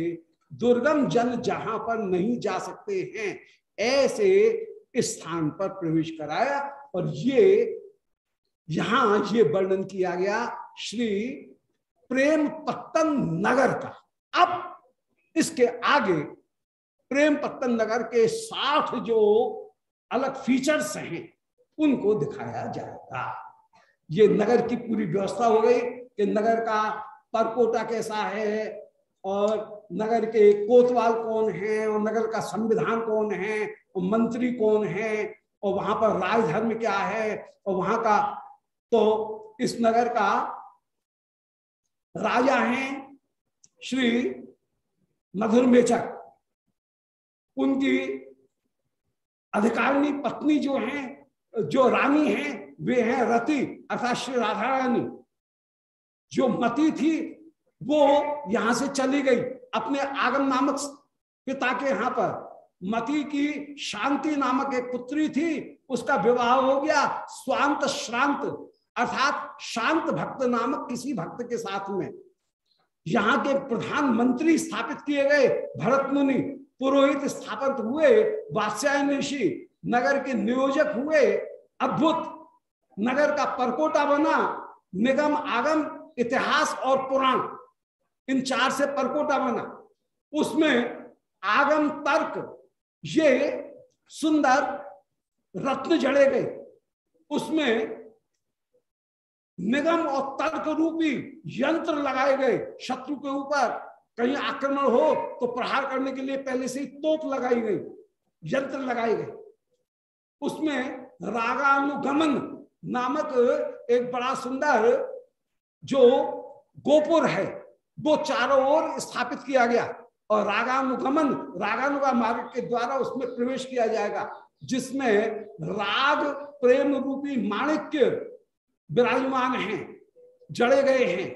दुर्गम जल जहाँ पर नहीं जा सकते हैं, ऐसे स्थान पर प्रवेश कराया और ये, यहाँ ये वर्णन किया गया, श्री प्रेम पत्तन नगर का। अब इसके आगे, प्रेम पत्तन नगर के साठ जो अलग फीचर्स हैं, उनको दिखाया जाएगा। ये नगर की पूरी व्यवस्था हो गई कि नगर का परकोटा कैसा है और नगर के कोतवाल कौन है और नगर का संविधान कौन है और मंत्री कौन है और वहाँ पर राजधर्म क्या है और वहाँ का तो इस नगर का राजा हैं श्री मधुर मेचक। उनकी अधिकारिणी पत्नी जो हैं, जो रानी हैं, वे हैं रति, अर्थात श्री राधा रानी। जो मती थी, वो यहाँ से चली गई। अपने आगम नामक पिता के यहाँ पर। मती की शांति नामक एक पुत्री थी, उसका विवाह हो गया स्वांत श्रांत, अर्थात शांत भक्त नामक किसी भक्त के साथ में। यहाँ के प्रधानमंत्री स्थापित किए गए भरत मुनि, पुरोहित स्थापित हुए वात्स्यायन ऋषि नगर के नियोजक हुए, अद्भुत। नगर का परकोटा बना, निगम आगम, इतिहास और पुराण। इन चार से परकोटा बना उसमें आगम तर्क, ये सुंदर रत्न जड़े गए। उसमें निगम और तर्क रूपी यंत्र लगाए गए शत्रु के ऊपर। कहीं आक्रमण हो तो प्रहार करने के लिए पहले से ही तोप लगाई गई, यंत्र लगाए गए। उसमें रागानुगमन नामक एक बड़ा सुंदर जो गोपुर है वो चारों ओर स्थापित किया गया और रागानुगमन, रागानुगा मार्ग के द्वारा उसमें प्रवेश किया जाएगा, जिसमें राग, प्रेम रूपी माणिक्य विराजमान हैं, जड़े गए हैं।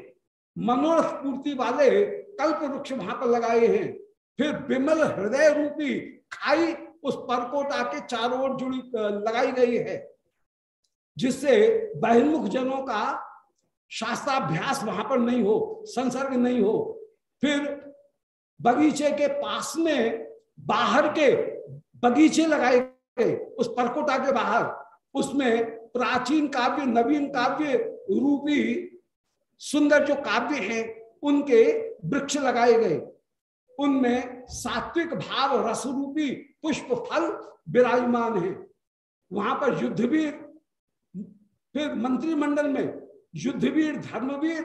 मनोरथ पूर्ति वाले कल्प वृक्ष वहाँ पर लगाए हैं। फिर विमल हृदय रूपी खाई उस परकोटा के चारों ओर जुड़ी, लगाई गई है, जिससे बहिर्मुख जनों का शास्त्राभ्यास वहाँ पर नहीं हो, संसर्ग नहीं हो। फिर बगीचे के पास में बाहर के बगीचे लगाए गए, उस परकोटा के बाहर। उसमें प्राचीन काव्य, नवीन काव्य रूपी सुंदर जो काव्य हैं, उनके वृक्ष लगाए गए। उनमें सात्विक भाव रस रूपी पुष्प फल विराजमान है। वहाँ पर युद्धवीर, फिर मंत्रिमंडल में युद्धवीर, धर्मवीर,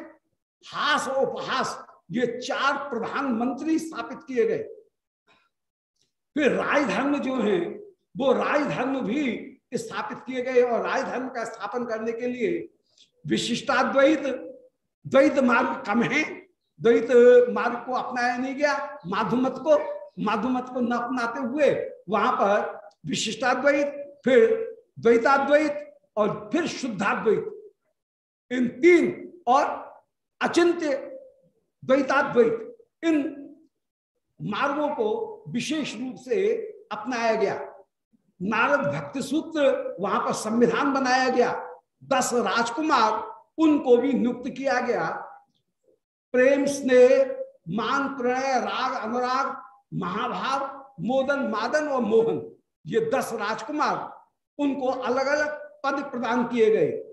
हास और उपहास, ये चार प्रधानमंत्री स्थापित किए गए। फिर राजधर्म जो है, वो राजधर्म भी स्थापित किए गए और राजधर्म का स्थापन करने के लिए विशिष्टाद्वैत, द्वैत मार्ग कम है। द्वैत मार्ग को अपनाया नहीं गया, माधुमत को माधुमत को न अपनाते हुए वहाँ पर विशिष्टाद्वैत, फिर द्वैताद्वैत और फिर शुद्धाद्वैत इन तीन और अचिंत्य द्वैताद्वैत, इन मार्गों को विशेष रूप से अपनाया गया। नारद भक्ति सूत्र वहाँ पर संविधान बनाया गया। दस राजकुमार, उनको भी नियुक्त किया गया। प्रेम, स्नेह, मान, प्रणय, राग, अनुराग, महाभाव, मोदन, मादन और मोहन, ये दस राजकुमार उनको अलग अलग पद प्रदान किए गए।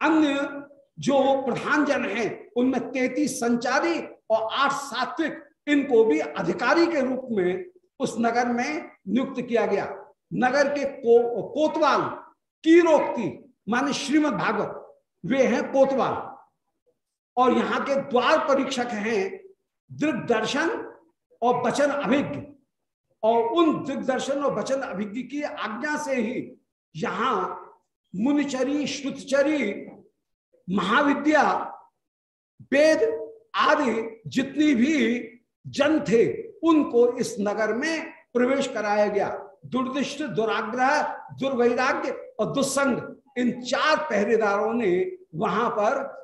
अन्य जो प्रधान जन है उनमें तैतीस संचारी और आठ सात्विक इनको भी अधिकारी के रूप में उस नगर में नियुक्त किया गया। नगर के को, कोतवाल कीरोक्ति माने श्रीमद भागवत वे हैं कोतवाल। और यहाँ के द्वार परीक्षक हैं दृग्दर्शन और वचन अभिज्ञ। और उन दिग्दर्शन और वचन अभिज्ञ की आज्ञा से ही यहाँ मुनिचरी श्रुतचरी महाविद्या, वेद आदि जितनी भी जन थे, उनको इस नगर में प्रवेश कराया गया। दुर्दिष्ट, दुराग्रह, दुर्वैराग्य और दुस्संग, इन चार पहरेदारों ने वहाँ पर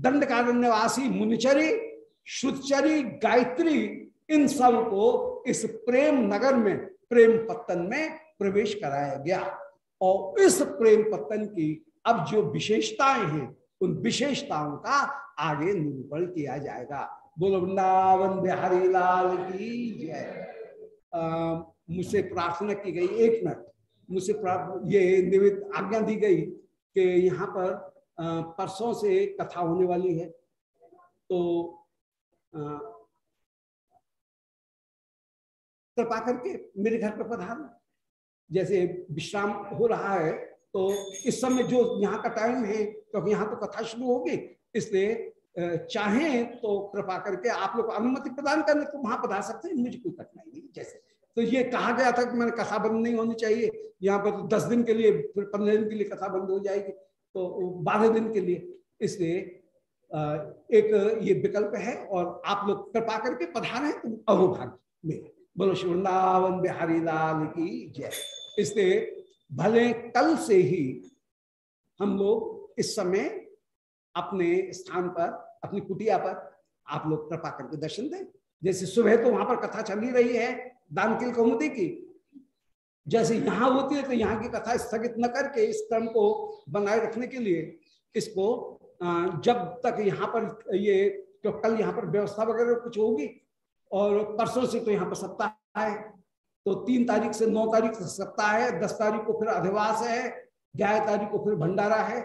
दंडकारण्यवासी, मुनिचरी, श्रुतचरी, गायत्री, इन सबको इस प्रेम नगर में, प्रेम पत्तन में प्रवेश कराया गया। और इस प्रेम पत्तन की अब जो विशेषताएँ हैं उन विशेषताओं का आगे निरूपण किया जाएगा। बोलो, वृंदावन बिहारी लाल की जय। मुझसे प्रार्थना की गई, एक मिनट। मुझसे ये निवेद आज्ञा दी गई कि यहाँ पर परसों से कथा होने वाली है। तो कृपा करके मेरे घर पर पधार। जैसे विश्राम हो रहा है तो इस समय जो यहाँ का टाइम है तो यहाँ तो कथा शुरू होगी। इसलिए चाहे तो कृपा करके आप लोग अनुमति प्रदान करने तो वहाँ पधार सकते हैं, मुझे कोई कठिनाई नहीं, जैसे। तो ये कहा गया था कि मैंने कथा बंद नहीं होनी चाहिए। यहाँ पर तो दस दिन के लिए, फिर पंद्रह दिन के लिए कथा बंद हो जाएगी तो बारह दिन के लिए। इसलिए एक ये विकल्प है और आप लोग कृपा करके पधारे तो अहोभाग्य में। बोलो वृंदावन बिहारी लाल की जय। इसलिए, भले कल से ही हम लोग इस समय अपने स्थान पर, अपनी कुटिया पर आप लोग कृपा करके दर्शन दें। जैसे सुबह तो वहाँ पर कथा चल ही रही है दानकिल कौमुदी की। जैसे यहाँ होती है तो यहाँ की कथा स्थगित न करके इस क्रम को बनाए रखने के लिए इसको जब तक यहाँ पर ये तो कल यहाँ पर व्यवस्था वगैरह कुछ होगी और परसों से तो यहाँ पर सप्ताह है तो तीन तारीख से नौ तारीख सप्ताह है, दस तारीख को फिर अधिवास है, ग्यारह तारीख को फिर भंडारा है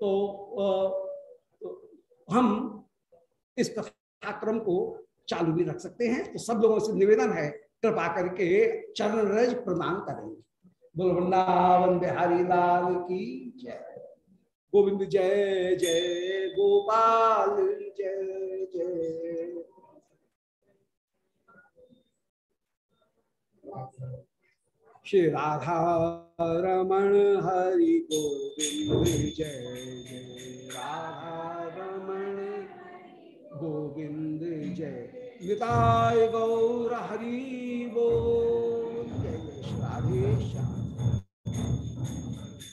तो, तो हम इस कथाक्रम को चालू भी रख सकते हैं। तो सब लोगों से निवेदन है कृपा करके चरण रज प्रदान करेंगे बोल वृंदावन बिहारी लाल की जय। गोविंद जय जय गोपाल जय जय। श्री राधा रमण हरि गोविंद जय जय। राधा रमण गोविंद जय। निताय गौर हरि वो जय श्राधेश्याम